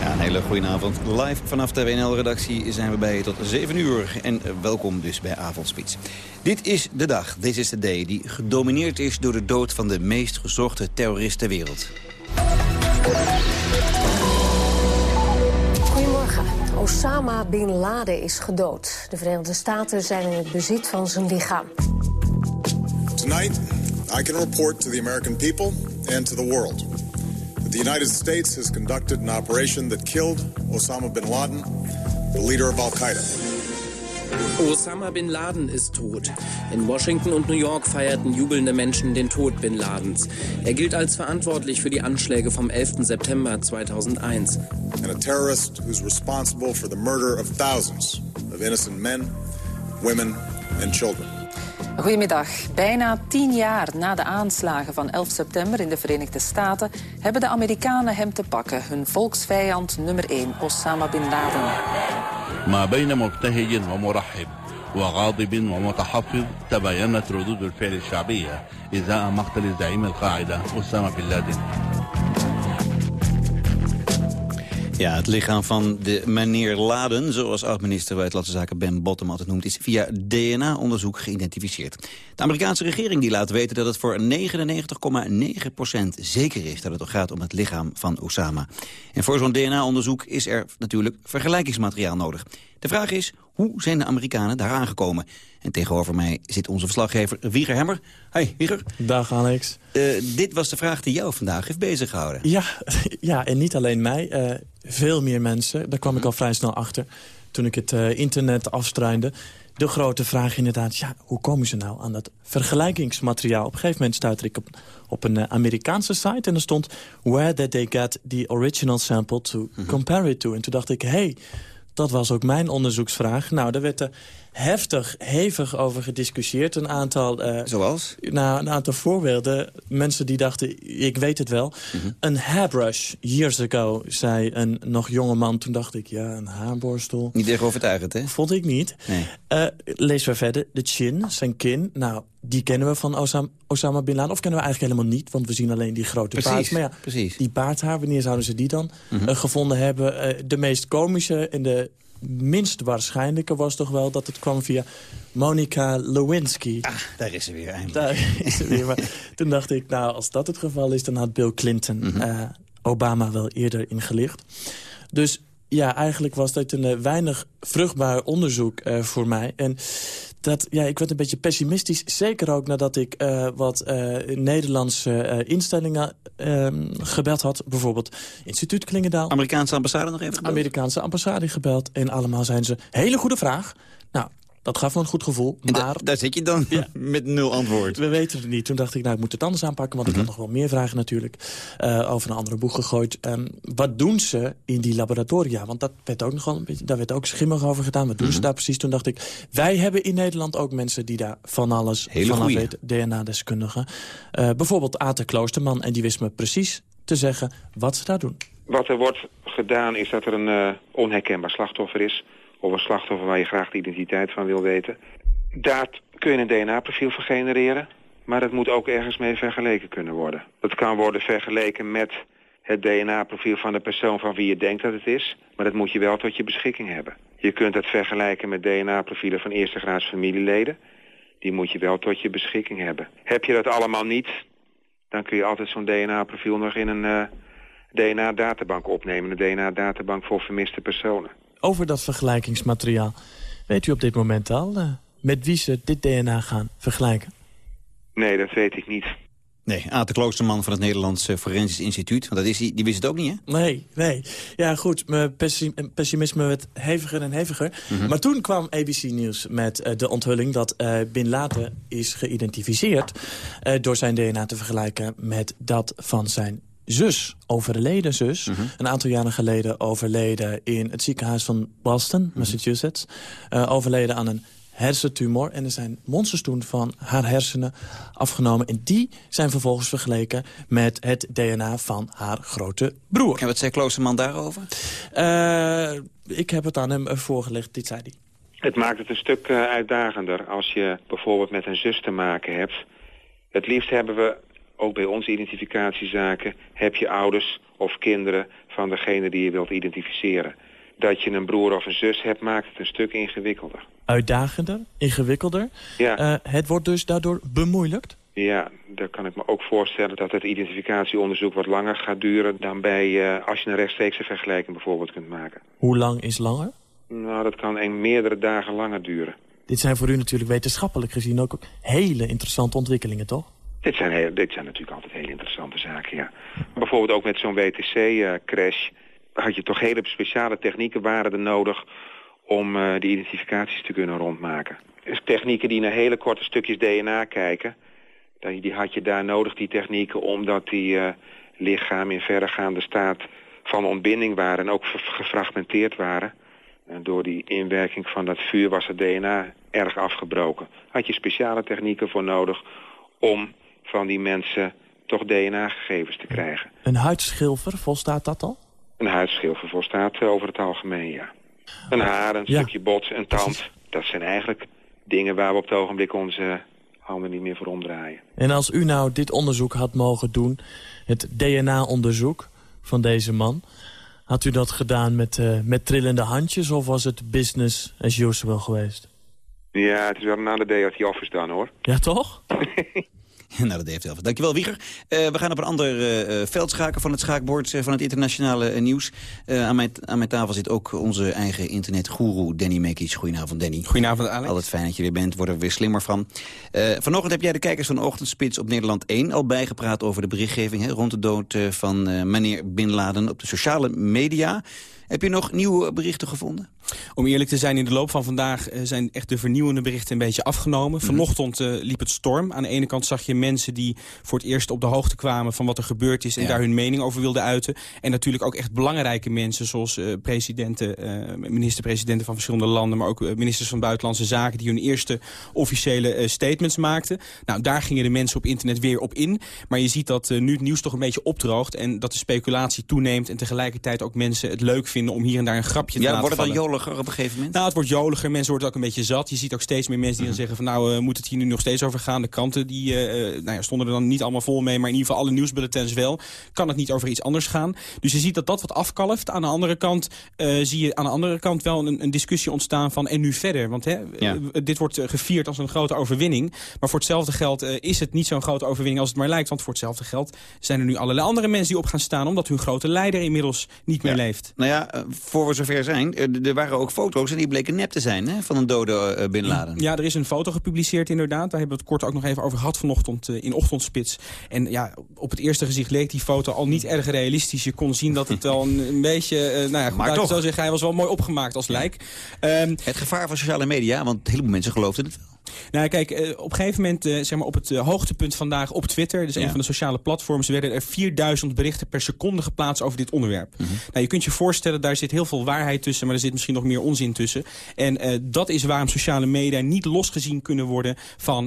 Ja, een hele goede avond. Live vanaf de WNL-redactie zijn we bij je tot 7 uur. En welkom dus bij Avondspits. Dit is de dag, this is the day, die gedomineerd is door de dood van de meest gezochte terrorist ter wereld. Goedemorgen. Osama Bin Laden is gedood. De Verenigde Staten zijn in het bezit van zijn lichaam. Tonight, I can report to the American people and to the world the United States has conducted an operation that killed Osama bin Laden, the leader of Al Qaeda. Osama bin Laden ist tot. In Washington und New York feierten jubelnde Menschen den Tod bin Ladens. Er gilt als verantwortlich für die Anschläge vom 11. September 2001. And a terrorist who's responsible for the murder of thousands of innocent men, women and children. Goedemiddag. Bijna tien jaar na de aanslagen van 11 september in de Verenigde Staten... hebben de Amerikanen hem te pakken, hun volksvijand nummer 1, Osama Bin Laden. ما بين مبتهج ومرحب وغاضب ومتحفظ تباينت ردود الفعل الشعبية إزاء مقتل زعيم القاعدة أسامة بن لادن Ja, het lichaam van de meneer Laden, zoals oud-minister Buitenlandse Zaken Ben Bottom altijd noemt, is via DNA-onderzoek geïdentificeerd. De Amerikaanse regering die laat weten dat het voor 99,9% zeker is dat het gaat om het lichaam van Osama. En voor zo'n DNA-onderzoek is er natuurlijk vergelijkingsmateriaal nodig. De vraag is, hoe zijn de Amerikanen daar aangekomen? En tegenover mij zit onze verslaggever Wieger Hemmer. Hey, Wieger. Dag, Alex. Uh, dit was de vraag die jou vandaag heeft beziggehouden. Ja, ja en niet alleen mij. Uh, veel meer mensen. Daar kwam ik al vrij snel achter toen ik het uh, internet afstruinde. De grote vraag inderdaad, ja, hoe komen ze nou aan dat vergelijkingsmateriaal? Op een gegeven moment stuitte ik op, op een Amerikaanse site en er stond... where did they get the original sample to -hmm. compare it to? En toen dacht ik, hey, dat was ook mijn onderzoeksvraag. Nou, daar werd er heftig, hevig over gediscussieerd. Een aantal... Uh, Zoals? Nou, een aantal voorbeelden. Mensen die dachten, ik weet het wel. Mhm. Een hairbrush, years ago, zei een nog jonge man. Toen dacht ik, ja, een haarborstel. Niet echt overtuigend, hè? Vond ik niet. Nee. Uh, lees we verder. De chin, zijn kin. Nou, die kennen we van Osama, Osama Bin Laden. Of kennen we eigenlijk helemaal niet, want we zien alleen die grote precies, baard. Maar ja, precies. die baardhaar, wanneer zouden ze die dan Mhm. uh, gevonden hebben? De meest komische en de minst waarschijnlijke was toch wel dat het kwam via Monica Lewinsky. Ah, daar is ze weer eindelijk. Daar is ze weer. Maar toen dacht ik, nou, als dat het geval is... dan had Bill Clinton Mhm. uh, Obama wel eerder ingelicht. Dus ja, eigenlijk was dat een uh, weinig vruchtbaar onderzoek uh, voor mij. En dat, ja, ik werd een beetje pessimistisch. Zeker ook nadat ik uh, wat uh, Nederlandse uh, instellingen ehm, gebeld had. Bijvoorbeeld Instituut Klingendaal. Amerikaanse ambassade nog even gebeld? Amerikaanse ambassade gebeld. En allemaal zijn ze, hele goede vraag. Nou, dat gaf me een goed gevoel. En maar... daar zit je dan ja. met nul antwoord. We weten het niet. Toen dacht ik, nou, ik moet het anders aanpakken. Want ik Mhm. had nog wel meer vragen natuurlijk. Uh, over een andere boeg gegooid. Um, wat doen ze in die laboratoria? Want dat werd ook nog wel een beetje, daar werd ook schimmig over gedaan. Wat doen Mhm. ze daar precies? Toen dacht ik, wij hebben in Nederland ook mensen die daar van alles Hele van goeie. weten. DNA-deskundigen. Uh, bijvoorbeeld Ate Kloosterman. En die wist me precies te zeggen wat ze daar doen. Wat er wordt gedaan is dat er een uh, onherkenbaar slachtoffer is. Of een slachtoffer waar je graag de identiteit van wil weten. Daar kun je een DNA-profiel van genereren. Maar dat moet ook ergens mee vergeleken kunnen worden. Dat kan worden vergeleken met het DNA-profiel van de persoon van wie je denkt dat het is. Maar dat moet je wel tot je beschikking hebben. Je kunt het vergelijken met DNA-profielen van eerste graads familieleden. Die moet je wel tot je beschikking hebben. Heb je dat allemaal niet, dan kun je altijd zo'n DNA-profiel nog in een uh, DNA-databank opnemen. Een DNA-databank voor vermiste personen. Over dat vergelijkingsmateriaal. Weet u op dit moment al uh, met wie ze dit DNA gaan vergelijken? Nee, dat weet ik niet. Nee, Ate Kloosterman van het Nederlands Forensisch Instituut. Want dat is die, die wist het ook niet, hè? Nee, nee. Ja, goed, mijn pessimisme werd heviger en heviger. Mm -hmm. Maar toen kwam ABC Nieuws met uh, de onthulling... dat uh, Bin Laden is geïdentificeerd... Uh, door zijn DNA te vergelijken met dat van zijn zus, overleden zus... Mhm. Mm -hmm. een aantal jaren geleden overleden in het ziekenhuis van Boston, mm -hmm. Massachusetts. overleden aan een hersentumor. En er zijn monsters toen van haar hersenen afgenomen. En die zijn vervolgens vergeleken met het DNA van haar grote broer. En wat zei Kloosterman daarover? Uh, ik heb het aan hem voorgelegd, dit zei hij. Het maakt het een stuk uitdagender als je bijvoorbeeld met een zus te maken hebt. Het liefst hebben we, ook bij onze identificatiezaken... heb je ouders of kinderen van degene die je wilt identificeren. Dat je een broer of een zus hebt, maakt het een stuk ingewikkelder uitdagender, ingewikkelder. Ja. Uh, het wordt dus daardoor bemoeilijkt? Ja, daar kan ik me ook voorstellen dat het identificatieonderzoek wat langer gaat duren... dan bij uh, als je een rechtstreekse vergelijking bijvoorbeeld kunt maken. Hoe lang is langer? Nou, dat kan een meerdere dagen langer duren. Dit zijn voor u natuurlijk wetenschappelijk gezien ook hele interessante ontwikkelingen, toch? Dit zijn, heel, dit zijn natuurlijk altijd hele interessante zaken, ja. Bijvoorbeeld ook met zo'n WTC-crash... Uh, had je toch hele speciale technieken waren er nodig om uh, de identificaties te kunnen rondmaken. Dus technieken die naar hele korte stukjes DNA kijken... die had je daar nodig, die technieken, omdat die uh, lichamen in verregaande staat van ontbinding waren... en ook gefragmenteerd waren. En door die inwerking van dat vuur was het DNA erg afgebroken. Had je speciale technieken voor nodig om van die mensen toch DNA-gegevens te krijgen. Een huidschilfer, volstaat dat al? Een huidschilfer volstaat eh, over het algemeen, ja. Een haar, een Ja. stukje bot, een tand. Dat zijn eigenlijk dingen waar we op het ogenblik onze handen niet meer voor omdraaien. En als u nou dit onderzoek had mogen doen, het DNA-onderzoek van deze man... had u dat gedaan met, eh, met trillende handjes of was het business as usual geweest? Ja, het is wel na de day of the office dan, hoor. Ja, toch? nou, dat heeft heel veel. Dankjewel, Wieger. Eh, we gaan op een ander eh, eh, veld schaken van het schaakbord van het internationale nieuws. Aan, mijn, aan mijn tafel zit ook onze eigen internetgoeroe Danny Mekic. Goedenavond, Danny. Goedenavond, Alex. Altijd fijn dat je weer bent, worden we weer slimmer van. Vanochtend heb jij de kijkers van Ochtendspits op Nederland 1 al bijgepraat over de berichtgeving hè, rond de dood van meneer Bin Laden op de sociale media. Heb je nog nieuwe berichten gevonden? Om eerlijk te zijn, in de loop van vandaag eh, zijn echt de vernieuwende berichten een beetje afgenomen. Mhm. Vanochtend eh, liep het storm. Aan de ene kant zag je mensen die voor het eerst op de hoogte kwamen van wat er gebeurd is en Ja. daar hun mening over wilden uiten. En natuurlijk ook echt belangrijke mensen zoals eh, presidenten, minister-presidenten van verschillende landen, maar ook ministers van Buitenlandse Zaken die hun eerste officiële statements maakten. Nou, daar gingen de mensen op internet weer op in. Maar je ziet dat nu het nieuws toch een beetje opdroogt en dat de speculatie toeneemt en tegelijkertijd ook mensen het leuk vinden om hier en daar een grapje te Ja, laten vallen. Joliger op een gegeven moment? Nou, het wordt joliger. Mensen worden ook een beetje zat. Je ziet ook steeds meer mensen die dan zeggen van... nou, eh, moet het hier nu nog steeds over gaan? De kranten die, eh, eh, nou ja, stonden er dan niet allemaal vol mee... maar in ieder geval alle nieuwsbulletins wel. Kan het niet over iets anders gaan? Dus je ziet dat dat wat afkalft. Aan de andere kant zie je aan de andere kant wel een, een discussie ontstaan van... en nu verder? Want hè, Ja. dit wordt gevierd als een grote overwinning. Maar voor hetzelfde geld is het niet zo'n grote overwinning als het maar lijkt. Want voor hetzelfde geld zijn er nu allerlei andere mensen die op gaan staan... omdat hun grote leider inmiddels niet meer leeft. Nou ja, voor we zover zijn, er waren ook foto's en die bleken nep te zijn hè, van een dode eh, Bin Laden. Ja, er is een foto gepubliceerd inderdaad. Daar hebben we het kort ook nog even over gehad vanochtend eh, in Ochtendspits. En ja, op het eerste gezicht leek die foto al niet erg realistisch. Je kon zien dat het wel een, een beetje... eh, nou ja, goed, Maar toch. zo zeggen, hij was wel mooi opgemaakt als lijk. Ehm, Het gevaar van sociale media, want een heleboel mensen geloofden het wel. Nou, kijk, eh, op een gegeven moment, eh, zeg maar op het eh, hoogtepunt vandaag op Twitter, dus Ja. een van de sociale platforms, werden er 4000 berichten per seconde geplaatst over dit onderwerp. Mhm. Nou, je kunt je voorstellen, daar zit heel veel waarheid tussen, maar er zit misschien nog meer onzin tussen. En dat is waarom sociale media niet losgezien kunnen worden van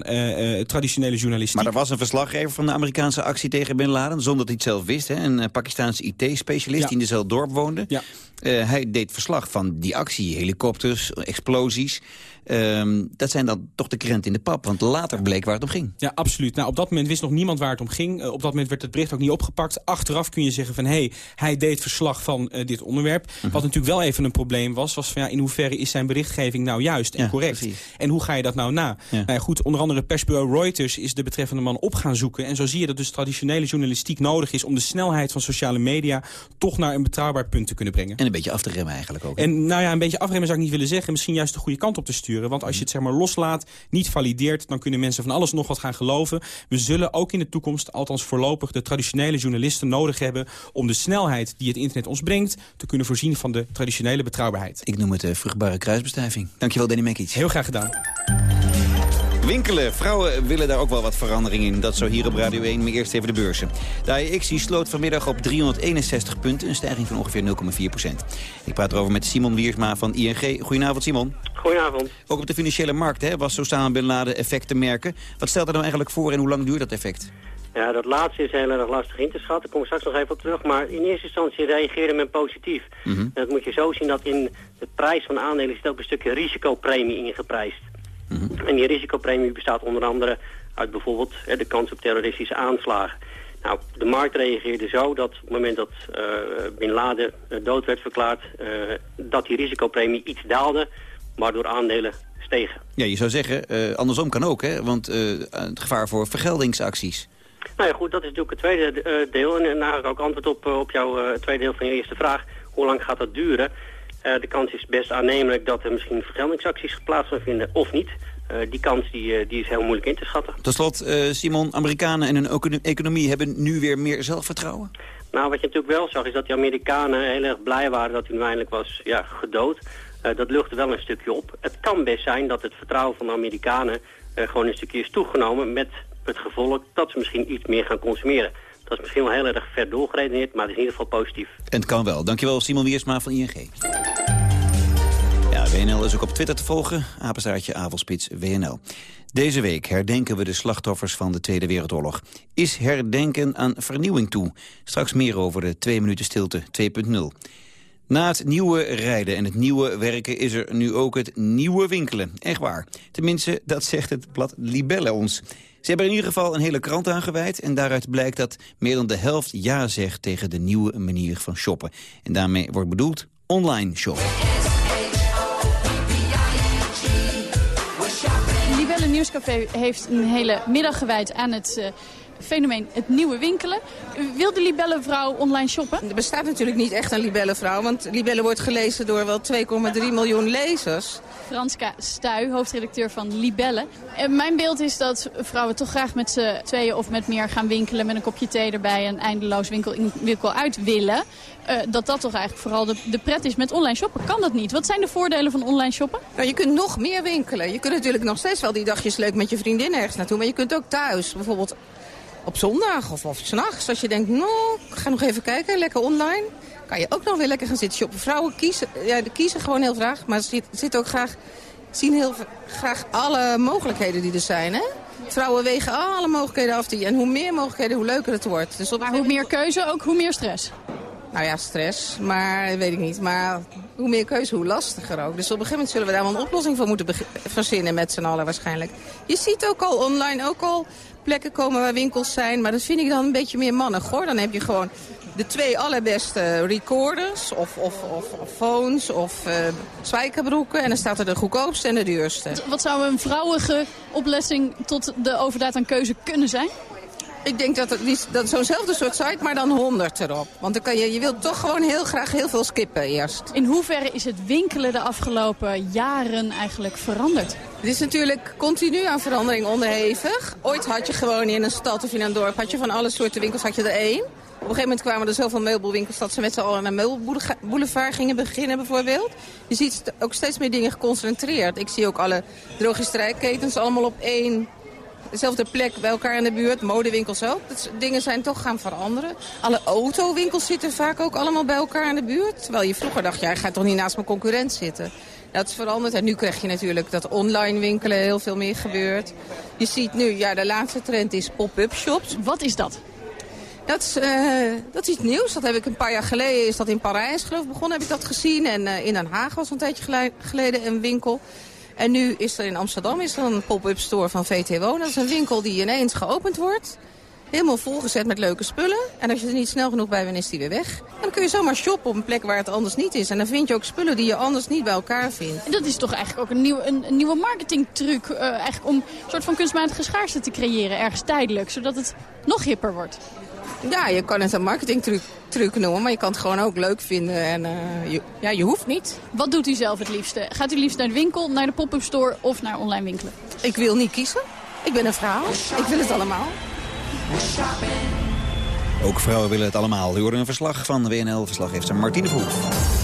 traditionele journalistiek. Maar er was een verslaggever van de Amerikaanse actie tegen Bin Laden... zonder dat hij het zelf wist, hè, een Pakistaanse IT-specialist Ja. die in dezelfde dorp woonde. Ja. Hij deed verslag van die actie, helikopters, explosies. Ehm, dat zijn dan toch de krent in de pap, want later bleek waar het om ging. Ja, absoluut. Nou, op dat moment wist nog niemand waar het om ging. Eh, op dat moment werd het bericht ook niet opgepakt. Achteraf kun je zeggen van, hé, hey, hij deed verslag van eh, dit onderwerp. Mhm. Wat natuurlijk wel even een probleem was, was van, ja, in hoeverre is zijn berichtgeving nou juist en Ja, correct? precies. En hoe ga je dat nou na? Ja. Nou ja, goed, onder andere persbureau Reuters is de betreffende man op gaan zoeken. En zo zie je dat dus traditionele journalistiek nodig is om de snelheid van sociale media toch naar een betrouwbaar punt te kunnen brengen. En een beetje af te remmen eigenlijk ook. hè? En nou ja, een beetje afremmen zou ik niet willen zeggen. Misschien juist de goede kant op te sturen. Want als je het zeg maar loslaat, niet valideert... dan kunnen mensen van alles nog wat gaan geloven. We zullen ook in de toekomst, althans voorlopig... de traditionele journalisten nodig hebben... om de snelheid die het internet ons brengt... te kunnen voorzien van de traditionele betrouwbaarheid. Ik noem het de vruchtbare kruisbestuiving. Dankjewel, Danny Mekic. Heel graag gedaan. Winkelen. Vrouwen willen daar ook wel wat verandering in. Dat zo hier op Radio 1. Maar eerst even de beurzen. De AEX sloot vanmiddag op 361 punten. Een stijging van ongeveer 0,4 procent. Ik praat erover met Simon Wiersma van ING. Goedenavond, Simon. Goedenavond. Ook op de financiële markt hè, was Osama Bin Laden effect te merken. Wat stelt er nou eigenlijk voor en hoe lang duurt dat effect? Ja, dat laatste is heel erg lastig in te schatten. Daar kom ik straks nog even op terug. Maar in eerste instantie reageerde men positief. Mhm. En dat moet je zo zien dat in de prijs van aandelen zit ook een stukje risicopremie ingeprijsd. En die risicopremie bestaat onder andere uit bijvoorbeeld hè, de kans op terroristische aanslagen. Nou, de markt reageerde zo dat op het moment dat eh, Bin Laden eh, dood werd verklaard, eh, dat die risicopremie iets daalde, waardoor aandelen stegen. Ja, je zou zeggen, andersom kan ook, hè? Want het gevaar voor vergeldingsacties. Nou ja, goed, dat is natuurlijk het tweede deel. En, en eigenlijk ook antwoord op, op jouw tweede deel van je eerste vraag. Hoe lang gaat dat duren? Eh, de kans is best aannemelijk dat er misschien vergeldingsacties geplaatst gaan vinden of niet. Eh, die kans die, eh, die is heel moeilijk in te schatten. Tot slot, Simon, Amerikanen en hun econo- economie hebben nu weer meer zelfvertrouwen? Nou, wat je natuurlijk wel zag is dat die Amerikanen heel erg blij waren dat hij nu eindelijk was ja, gedood. Dat luchtte wel een stukje op. Het kan best zijn dat het vertrouwen van de Amerikanen gewoon een stukje is toegenomen met het gevolg dat ze misschien iets meer gaan consumeren. Dat is misschien wel heel erg ver doorgeredeneerd, maar is in ieder geval positief. En het kan wel. Dankjewel, Simon Wiersma van ING. WNL is ook op Twitter te volgen, apenstaartje Avelspits WNL. Deze week herdenken we de slachtoffers van de Tweede Wereldoorlog. Is herdenken aan vernieuwing toe? Straks meer over de 2 minuten stilte 2.0. Na het nieuwe rijden en het nieuwe werken is er nu ook het nieuwe winkelen. Echt waar. Tenminste, dat zegt het blad Libelle ons. Ze hebben in ieder geval een hele krant aan gewijd... en daaruit blijkt dat meer dan de helft ja zegt tegen de nieuwe manier van shoppen. En daarmee wordt bedoeld online shoppen. Libelle Nieuwscafé heeft een hele middag gewijd aan het uh, fenomeen het nieuwe winkelen. Wil de libellenvrouw online shoppen? Er bestaat natuurlijk niet echt een libellenvrouw, want Libelle wordt gelezen door wel 2,3 miljoen lezers. Franska Stuy, hoofdredacteur van Libelle. En mijn beeld is dat vrouwen toch graag met z'n tweeën of met meer gaan winkelen... met een kopje thee erbij en eindeloos winkel in winkel uit willen. Uh, dat dat toch eigenlijk vooral de, de pret is met online shoppen. Kan dat niet? Wat zijn de voordelen van online shoppen? Nou, je kunt nog meer winkelen. Je kunt natuurlijk nog steeds wel die dagjes leuk met je vriendin ergens naartoe. Maar je kunt ook thuis bijvoorbeeld op zondag of, of s'nachts. Als je denkt, nou, ik ga nog even kijken, lekker online. Kan je ook nog weer lekker gaan zitten shoppen. Vrouwen kiezen, ja, kiezen gewoon heel graag. Maar ze zitten ook graag, zien heel graag alle mogelijkheden die er zijn. Hè? Vrouwen wegen alle mogelijkheden af. Die, en hoe meer mogelijkheden, hoe leuker het wordt. Dus maar hoe meer keuze, ook hoe meer stress? Nou ja, stress, maar weet ik niet. Maar hoe meer keuze, hoe lastiger ook. Dus op een gegeven moment zullen we daar wel een oplossing voor moeten verzinnen met z'n allen waarschijnlijk. Je ziet ook al online, ook al plekken komen waar winkels zijn. Maar dat vind ik dan een beetje meer mannig hoor. Dan heb je gewoon de twee allerbeste recorders of, of, of, phones of uh, spijkerbroeken. En dan staat er de goedkoopste en de duurste. Wat zou een vrouwige oplossing tot de overdaad aan keuze kunnen zijn? Ik denk dat het dat zo'nzelfde soort site, maar dan 100 erop. Want dan kan je, je wilt toch gewoon heel graag heel veel skippen eerst. In hoeverre is het winkelen de afgelopen jaren eigenlijk veranderd? Het is natuurlijk continu aan verandering onderhevig. Ooit had je gewoon in een stad of in een dorp had je van alle soorten winkels had je er één. Op een gegeven moment kwamen er zoveel meubelwinkels dat ze met z'n allen een meubelboulevard gingen beginnen bijvoorbeeld. Je ziet ook steeds meer dingen geconcentreerd. Ik zie ook alle drogisterijketens allemaal op één dezelfde plek bij elkaar in de buurt. Modewinkels ook. Dat dingen zijn toch gaan veranderen. Alle autowinkels zitten vaak ook allemaal bij elkaar in de buurt. Terwijl je vroeger dacht, jij gaat toch niet naast mijn concurrent zitten. Dat is veranderd. En nu krijg je natuurlijk dat online winkelen heel veel meer gebeurt. Je ziet nu, ja, de laatste trend is pop-up shops. Wat is dat? Dat is, uh, dat is iets nieuws. Dat heb ik een paar jaar geleden, is dat in Parijs geloof ik begonnen, heb ik dat gezien. En uh, in Den Haag was een tijdje geleden een winkel. En nu is er in Amsterdam is er een pop-up store van VT Wonen. Dat is een winkel die ineens geopend wordt. Helemaal volgezet met leuke spullen. En als je er niet snel genoeg bij bent, is die weer weg. En dan kun je zomaar shoppen op een plek waar het anders niet is. En dan vind je ook spullen die je anders niet bij elkaar vindt. En dat is toch eigenlijk ook een, een nieuwe marketingtruc. Uh, eigenlijk om een soort van kunstmatige schaarste te creëren. Ergens tijdelijk. Zodat het nog hipper wordt. Ja, je kan het een marketingtruc truc noemen, maar je kan het gewoon ook leuk vinden. En uh, je, ja, je hoeft niet. Wat doet u zelf het liefste? Gaat u liefst naar de winkel, naar de pop-up store of naar online winkelen? Ik wil niet kiezen. Ik ben een vrouw. Ik wil het allemaal. Ook vrouwen willen het allemaal. U hoorde een verslag van WNL-verslaggever Martine Verhoef.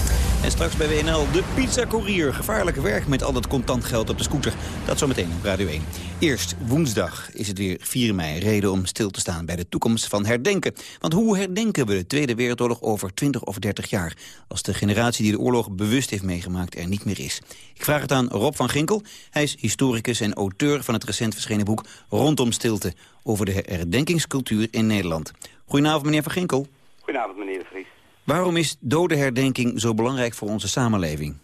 En straks bij WNL de pizza-courier. Gevaarlijk werk met al dat contant geld op de scooter. Dat zometeen op Radio 1. Eerst woensdag is het weer 4 mei. Reden om stil te staan bij de toekomst van herdenken. Want hoe herdenken we de Tweede Wereldoorlog over 20 of 30 jaar... als de generatie die de oorlog bewust heeft meegemaakt er niet meer is? Ik vraag het aan Rob van Ginkel. Hij is historicus en auteur van het recent verschenen boek Rondom Stilte... over de herdenkingscultuur in Nederland. Goedenavond, meneer van Ginkel. Goedenavond, meneer de Vries. Waarom is dodenherdenking zo belangrijk voor onze samenleving?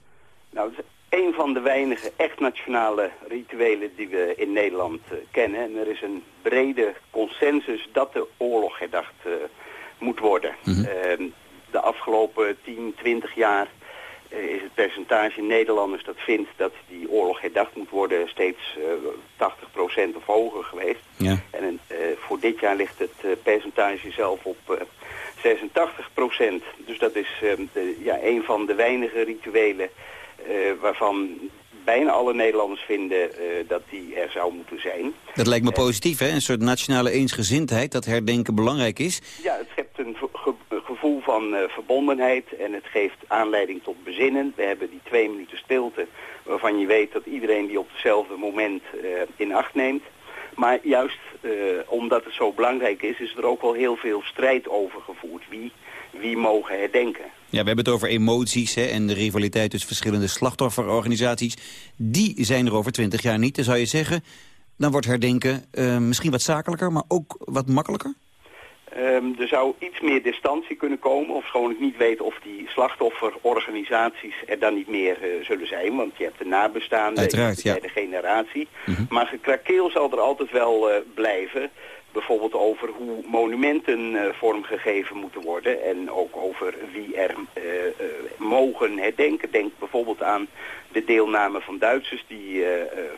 Nou, het is een van de weinige echt nationale rituelen die we in Nederland uh, kennen. En er is een brede consensus dat de oorlog herdacht uh, moet worden. Mm -hmm. uh, de afgelopen 10, 20 jaar eh, is het percentage Nederlanders dat vindt dat die oorlog herdacht moet worden steeds 80% of hoger geweest. Ja. En voor dit jaar ligt het percentage zelf op 86 procent. Dus dat is uh, de, ja, een van de weinige rituelen uh, waarvan bijna alle Nederlanders vinden uh, dat die er zou moeten zijn. Dat lijkt me positief, hè? Een soort nationale eensgezindheid, dat herdenken belangrijk is. Ja, het schept een ge gevoel van verbondenheid en het geeft aanleiding tot bezinnen. We hebben die twee minuten stilte waarvan je weet dat iedereen die op hetzelfde moment in acht neemt. Maar juist uh, omdat het zo belangrijk is, is er ook wel heel veel strijd over gevoerd. Wie wie mogen herdenken. Ja, we hebben het over emoties hè, en de rivaliteit tussen verschillende slachtofferorganisaties. Die zijn er over twintig jaar niet. Dan zou je zeggen, dan wordt herdenken uh, misschien wat zakelijker, maar ook wat makkelijker? Um, er zou iets meer distantie kunnen komen, of gewoon ik niet weet of die slachtofferorganisaties er dan niet meer uh, zullen zijn, want je hebt de nabestaanden, Uiteraard, de derde generatie. Mm -hmm. Maar gekrakeel zal er altijd wel uh, blijven bijvoorbeeld over hoe monumenten uh, vormgegeven moeten worden en ook over wie er mogen herdenken. Denk bijvoorbeeld aan de deelname van Duitsers die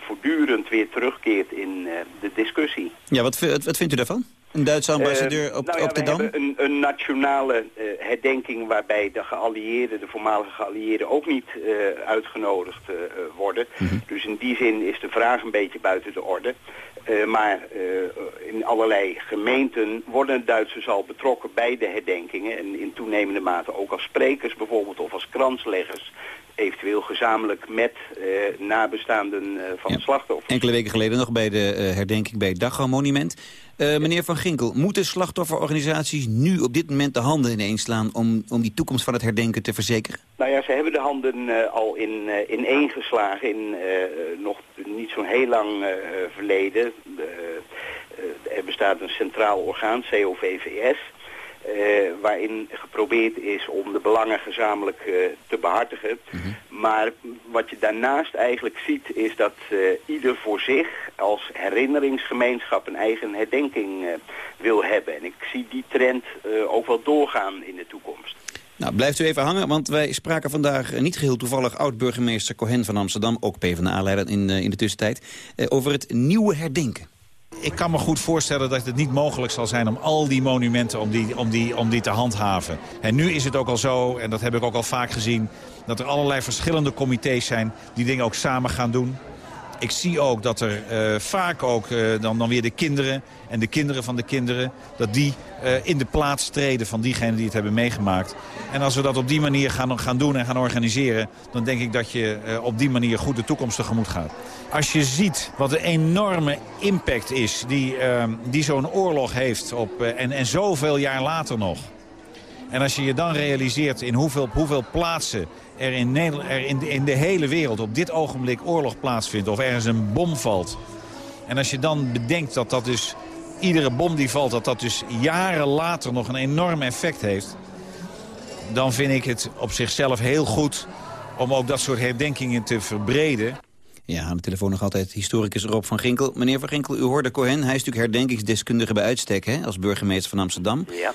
voortdurend weer terugkeert in de discussie. Ja, wat, wat vindt u daarvan? Een Duitse ambassadeur op, nou ja, op de Dam? We hebben een, een nationale herdenking waarbij de geallieerden, de voormalige geallieerden ook niet uitgenodigd worden. Mm -hmm. Dus in die zin is de vraag een beetje buiten de orde. Uh, maar uh, in allerlei gemeenten worden Duitsers al betrokken bij de herdenkingen. En in toenemende mate ook als sprekers bijvoorbeeld of als kransleggers. Eventueel gezamenlijk met uh, nabestaanden van ja. slachtoffers. Enkele weken geleden nog bij de herdenking bij het Dachau-monument. meneer Van Ginkel, moeten slachtofferorganisaties nu op dit moment de handen ineens slaan... om, om die toekomst van het herdenken te verzekeren? Nou ja, ze hebben de handen al in, ineengeslagen in nog niet zo'n heel lang verleden. er bestaat een centraal orgaan, COVVS... Uh, waarin geprobeerd is om de belangen gezamenlijk uh, te behartigen. Mm -hmm. Maar wat je daarnaast eigenlijk ziet is dat uh, ieder voor zich als herinneringsgemeenschap een eigen herdenking wil hebben. En ik zie die trend ook wel doorgaan in de toekomst. Nou, blijft u even hangen, want wij spraken vandaag niet geheel toevallig oud-burgemeester Cohen van Amsterdam, ook PvdA-leider in, in de tussentijd, over het nieuwe herdenken. Ik kan me goed voorstellen dat het niet mogelijk zal zijn om al die monumenten om die, om die, om die te handhaven. En nu is het ook al zo, en dat heb ik ook al vaak gezien... dat er allerlei verschillende comité's zijn die dingen ook samen gaan doen. Ik zie ook dat er uh, vaak ook uh, dan, dan weer de kinderen en de kinderen van de kinderen... dat die uh, in de plaats treden van diegenen die het hebben meegemaakt. En als we dat op die manier gaan, gaan doen en gaan organiseren... dan denk ik dat je op die manier goed de toekomst tegemoet gaat. Als je ziet wat de enorme impact is die, die zo'n oorlog heeft... Op, en, en zoveel jaar later nog... En als je je dan realiseert in hoeveel, hoeveel plaatsen er, in, Nederland, er in, de, in de hele wereld op dit ogenblik oorlog plaatsvindt... of ergens een bom valt. En als je dan bedenkt dat dat dus iedere bom die valt... dat dat dus jaren later nog een enorm effect heeft... dan vind ik het op zichzelf heel goed om ook dat soort herdenkingen te verbreden. Ja, aan de telefoon nog altijd historicus Rob van Ginkel. Meneer van Ginkel, u hoorde Cohen. Hij is natuurlijk herdenkingsdeskundige bij uitstek, hè, als burgemeester van Amsterdam. Ja.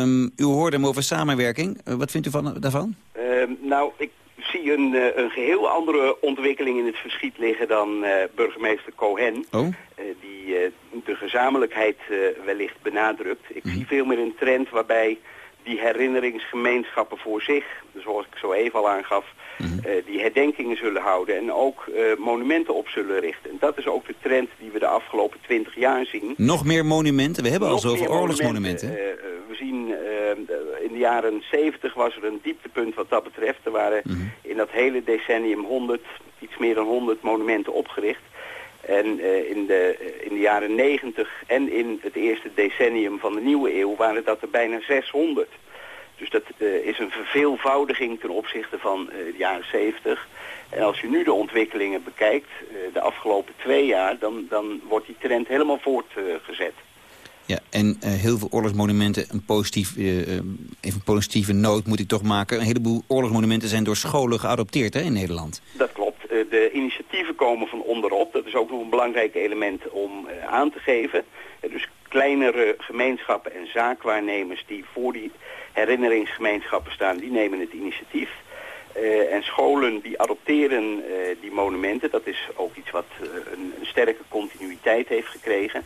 Um, u hoorde hem over samenwerking. Uh, wat vindt u van, daarvan? Uh, nou, ik zie een, uh, een geheel andere ontwikkeling in het verschiet liggen dan burgemeester Cohen. Oh? die de gezamenlijkheid wellicht benadrukt. Ik mm. zie veel meer een trend waarbij die herinneringsgemeenschappen voor zich, zoals ik zo even al aangaf, mm -hmm. uh, die herdenkingen zullen houden en ook uh, monumenten op zullen richten. En dat is ook de trend die we de afgelopen twintig jaar zien. Nog meer monumenten? We hebben Nog al zoveel oorlogsmonumenten. Uh, we zien in de jaren 70 was er een dieptepunt wat dat betreft. Er waren mm -hmm. in dat hele decennium 100, iets meer dan 100 monumenten opgericht. En uh, in, de, uh, in de jaren 90 en in het eerste decennium van de nieuwe eeuw waren dat er bijna 600. Dus dat uh, is een verveelvoudiging ten opzichte van de jaren 70. En als je nu de ontwikkelingen bekijkt, de afgelopen twee jaar, dan, dan wordt die trend helemaal voortgezet. Ja, en heel veel oorlogsmonumenten, een, positief, even een positieve noot moet ik toch maken. Een heleboel oorlogsmonumenten zijn door scholen geadopteerd hè, in Nederland. Dat klopt de initiatieven komen van onderop. Dat is ook nog een belangrijk element om aan te geven. Dus kleinere gemeenschappen en zaakwaarnemers die voor die herinneringsgemeenschappen staan, die nemen het initiatief. Uh, en scholen die adopteren die monumenten. Dat is ook iets wat een, een, sterke continuïteit heeft gekregen.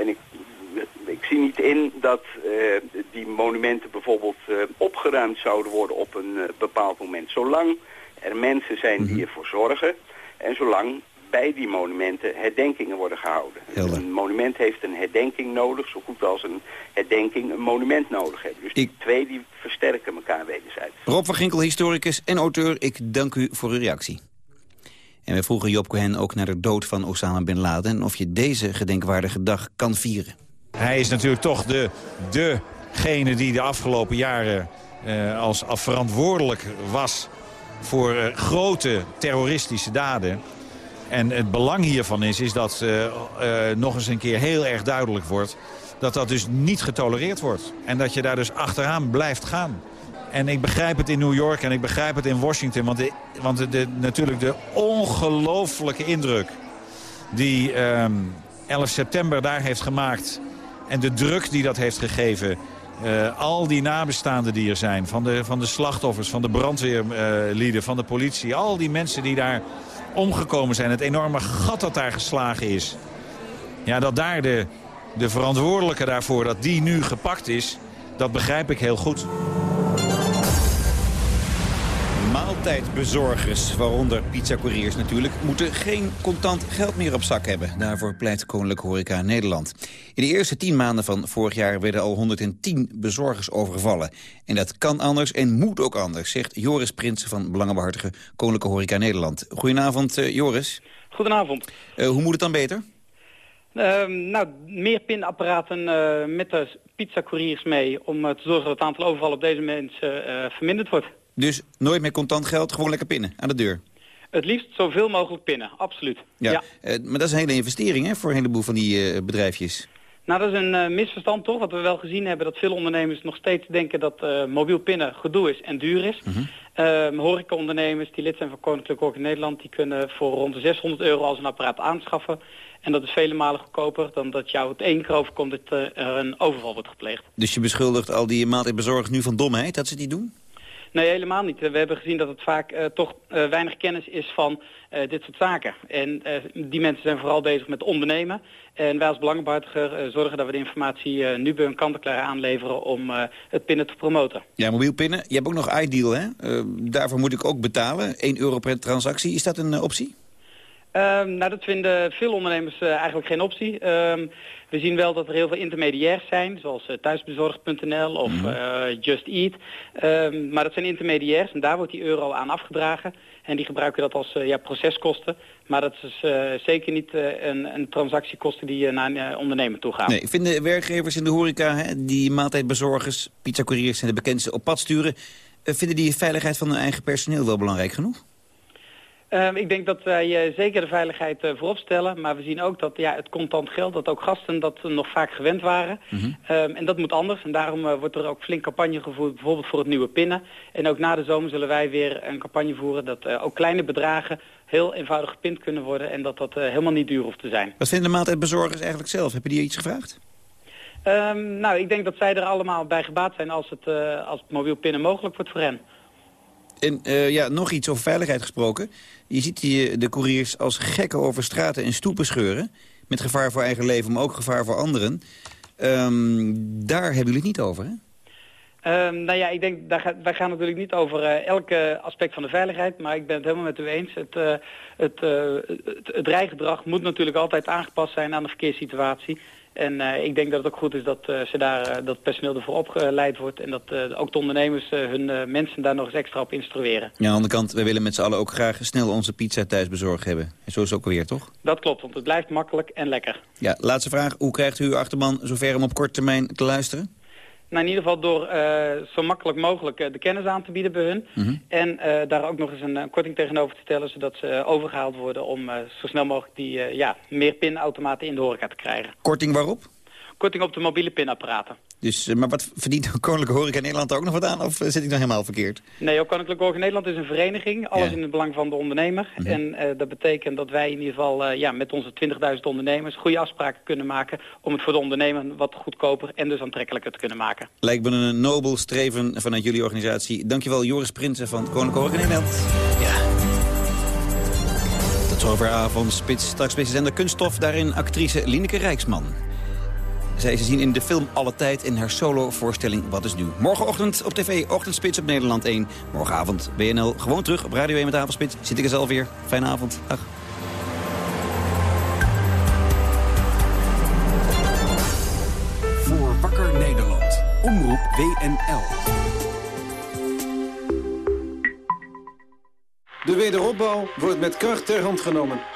en ik, ik zie niet in dat die monumenten bijvoorbeeld opgeruimd zouden worden op een bepaald moment. Zolang er mensen zijn die ervoor zorgen. En zolang bij die monumenten herdenkingen worden gehouden. Helder. Een monument heeft een herdenking nodig, zo goed als een herdenking een monument nodig heeft. Dus die ik... twee die versterken elkaar wederzijds. Rob van Ginkel, historicus en auteur, ik dank u voor uw reactie. En we vroegen Job Cohen ook naar de dood van Osama Bin Laden... en of je deze gedenkwaardige dag kan vieren. Hij is natuurlijk toch de, de degene die de afgelopen jaren als verantwoordelijk was voor grote terroristische daden. En het belang hiervan is, is dat nog eens een keer heel erg duidelijk wordt... dat dat dus niet getolereerd wordt. En dat je daar dus achteraan blijft gaan. En ik begrijp het in New York en ik begrijp het in Washington. Want, de, want de, natuurlijk de ongelooflijke indruk die 11 ehm, september daar heeft gemaakt... en de druk die dat heeft gegeven... Uh, al die nabestaanden die er zijn, van de, van de slachtoffers, van de brandweerlieden, van de politie. Al die mensen die daar omgekomen zijn. Het enorme gat dat daar geslagen is. Ja, dat daar de, de verantwoordelijke daarvoor, dat die nu gepakt is, dat begrijp ik heel goed. Maaltijdbezorgers, waaronder pizzacouriers natuurlijk... moeten geen contant geld meer op zak hebben. Daarvoor pleit Koninklijke Horeca Nederland. In de eerste tien maanden van vorig jaar werden al 110 bezorgers overgevallen. En dat kan anders en moet ook anders, zegt Joris Prinsen van Belangenbehartige Koninklijke Horeca Nederland. Goedenavond, uh, Joris. Goedenavond. Uh, hoe moet het dan beter? Uh, nou, meer pinapparaten uh, met de pizzacouriers mee... om te zorgen dat het aantal overvallen op deze mensen verminderd wordt. Dus nooit meer contant geld, gewoon lekker pinnen aan de deur? Het liefst zoveel mogelijk pinnen, absoluut. Ja, eh, maar dat is een hele investering hè, voor een heleboel van die uh, bedrijfjes. Nou, dat is een uh, misverstand toch, wat we wel gezien hebben... dat veel ondernemers nog steeds denken dat mobiel pinnen gedoe is en duur is. Mm -hmm. horecaondernemers die lid zijn van Koninklijke Horeca Nederland... die kunnen voor rond de 600 euro als een apparaat aanschaffen. En dat is vele malen goedkoper dan dat jou het één keer overkomt... dat er een overval wordt gepleegd. Dus je beschuldigt al die maaltijdbezorgers nu van domheid dat ze die doen? Nee, helemaal niet. We hebben gezien dat het vaak uh, toch uh, weinig kennis is van uh, dit soort zaken. En die mensen zijn vooral bezig met ondernemen. En wij als belangenbehartiger zorgen dat we de informatie nu bij hun kant-en-klaar aanleveren om het pinnen te promoten. Ja, mobiel pinnen. Je hebt ook nog iDeal, hè? daarvoor moet ik ook betalen. 1 euro per transactie. Is dat een optie? Um, nou, dat vinden veel ondernemers uh, eigenlijk geen optie. Um, we zien wel dat er heel veel intermediairs zijn, zoals uh, thuisbezorgd.nl of mm -hmm. uh, Just Eat. Um, maar dat zijn intermediairs en daar wordt die euro aan afgedragen. En die gebruiken dat als ja, proceskosten. Maar dat is zeker niet een, een, transactiekosten die naar een ondernemer toe gaan. Nee, ik vind de werkgevers in de horeca, hè, die maaltijdbezorgers, pizzacouriers en de bekendste op pad sturen... vinden die veiligheid van hun eigen personeel wel belangrijk genoeg? Um, ik denk dat wij uh, zeker de veiligheid uh, voorop stellen. Maar we zien ook dat ja, het contant geld, dat ook gasten dat nog vaak gewend waren. Mm -hmm. um, en dat moet anders. En daarom wordt er ook flink campagne gevoerd, bijvoorbeeld voor het nieuwe pinnen. En ook na de zomer zullen wij weer een campagne voeren dat ook kleine bedragen heel eenvoudig gepind kunnen worden. En dat dat helemaal niet duur hoeft te zijn. Wat vinden de maaltijdbezorgers eigenlijk zelf? Heb je die iets gevraagd? Um, nou, ik denk dat zij er allemaal bij gebaat zijn als het, als het mobiel pinnen mogelijk wordt voor hen. En uh, ja, nog iets over veiligheid gesproken. Je ziet die, de couriers als gekken over straten en stoepen scheuren. Met gevaar voor eigen leven, maar ook gevaar voor anderen. Um, daar hebben jullie het niet over, hè? Um, nou ja, ik denk, daar wij gaan natuurlijk niet over uh, elke aspect van de veiligheid, maar ik ben het helemaal met u eens. Het, het, uh, het, het rijgedrag moet natuurlijk altijd aangepast zijn aan de verkeerssituatie. En uh, ik denk dat het ook goed is dat, uh, ze daar, uh, dat personeel ervoor opgeleid wordt... en dat ook de ondernemers hun mensen daar nog eens extra op instrueren. Ja, aan de andere kant, we willen met z'n allen ook graag snel onze pizza thuis bezorgd hebben. En zo is het ook alweer, toch? Dat klopt, want het blijft makkelijk en lekker. Ja, laatste vraag. Hoe krijgt u uw achterban zover om op korte termijn te luisteren? Nou, in ieder geval door uh, zo makkelijk mogelijk uh, de kennis aan te bieden bij hun. Mm -hmm. En uh, daar ook nog eens een, een, korting tegenover te stellen... zodat ze overgehaald worden om zo snel mogelijk die ja, meer pinautomaten in de horeca te krijgen. Korting waarop? Korting op de mobiele pinapparaten. Dus, maar wat verdient Koninklijke Horeca Nederland ook nog wat aan? Of zit ik nog helemaal verkeerd? Nee, ook Koninklijke Horeca Nederland is een vereniging. Alles ja. in het belang van de ondernemer. Mm -hmm. En uh, dat betekent dat wij in ieder geval uh, ja, met onze 20.000 ondernemers... goede afspraken kunnen maken om het voor de ondernemer wat goedkoper... en dus aantrekkelijker te kunnen maken. Lijkt me een nobel streven vanuit jullie organisatie. Dankjewel Joris Prinsen van Koninklijke Horeca Nederland. Ja. Tot zover avondspits. Straks de Kunststof. Daarin actrice Lineke Rijksman. Zij te zien in de film Alle Tijd in haar solo-voorstelling Wat is Nu. Morgenochtend op tv, Ochtendspits op Nederland 1. Morgenavond BNL gewoon terug op Radio 1 met Avondspits. Zit ik er zelf weer. Fijne avond. Dag. Voor Wakker Nederland. Omroep WNL. De wederopbouw wordt met kracht ter hand genomen.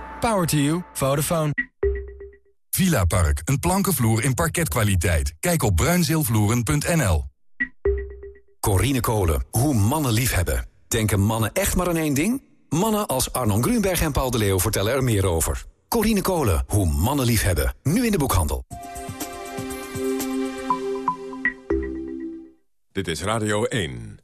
Power to you. Vodafone. Villa Park, een plankenvloer in parketkwaliteit. Kijk op bruinzeelvloeren.nl. Corine Kolen, hoe mannen liefhebben. Denken mannen echt maar aan één ding? Mannen als Arnon Grunberg en Paul de Leeuw vertellen er meer over. Corine Kolen, hoe mannen liefhebben. Nu in de boekhandel. Dit is Radio 1.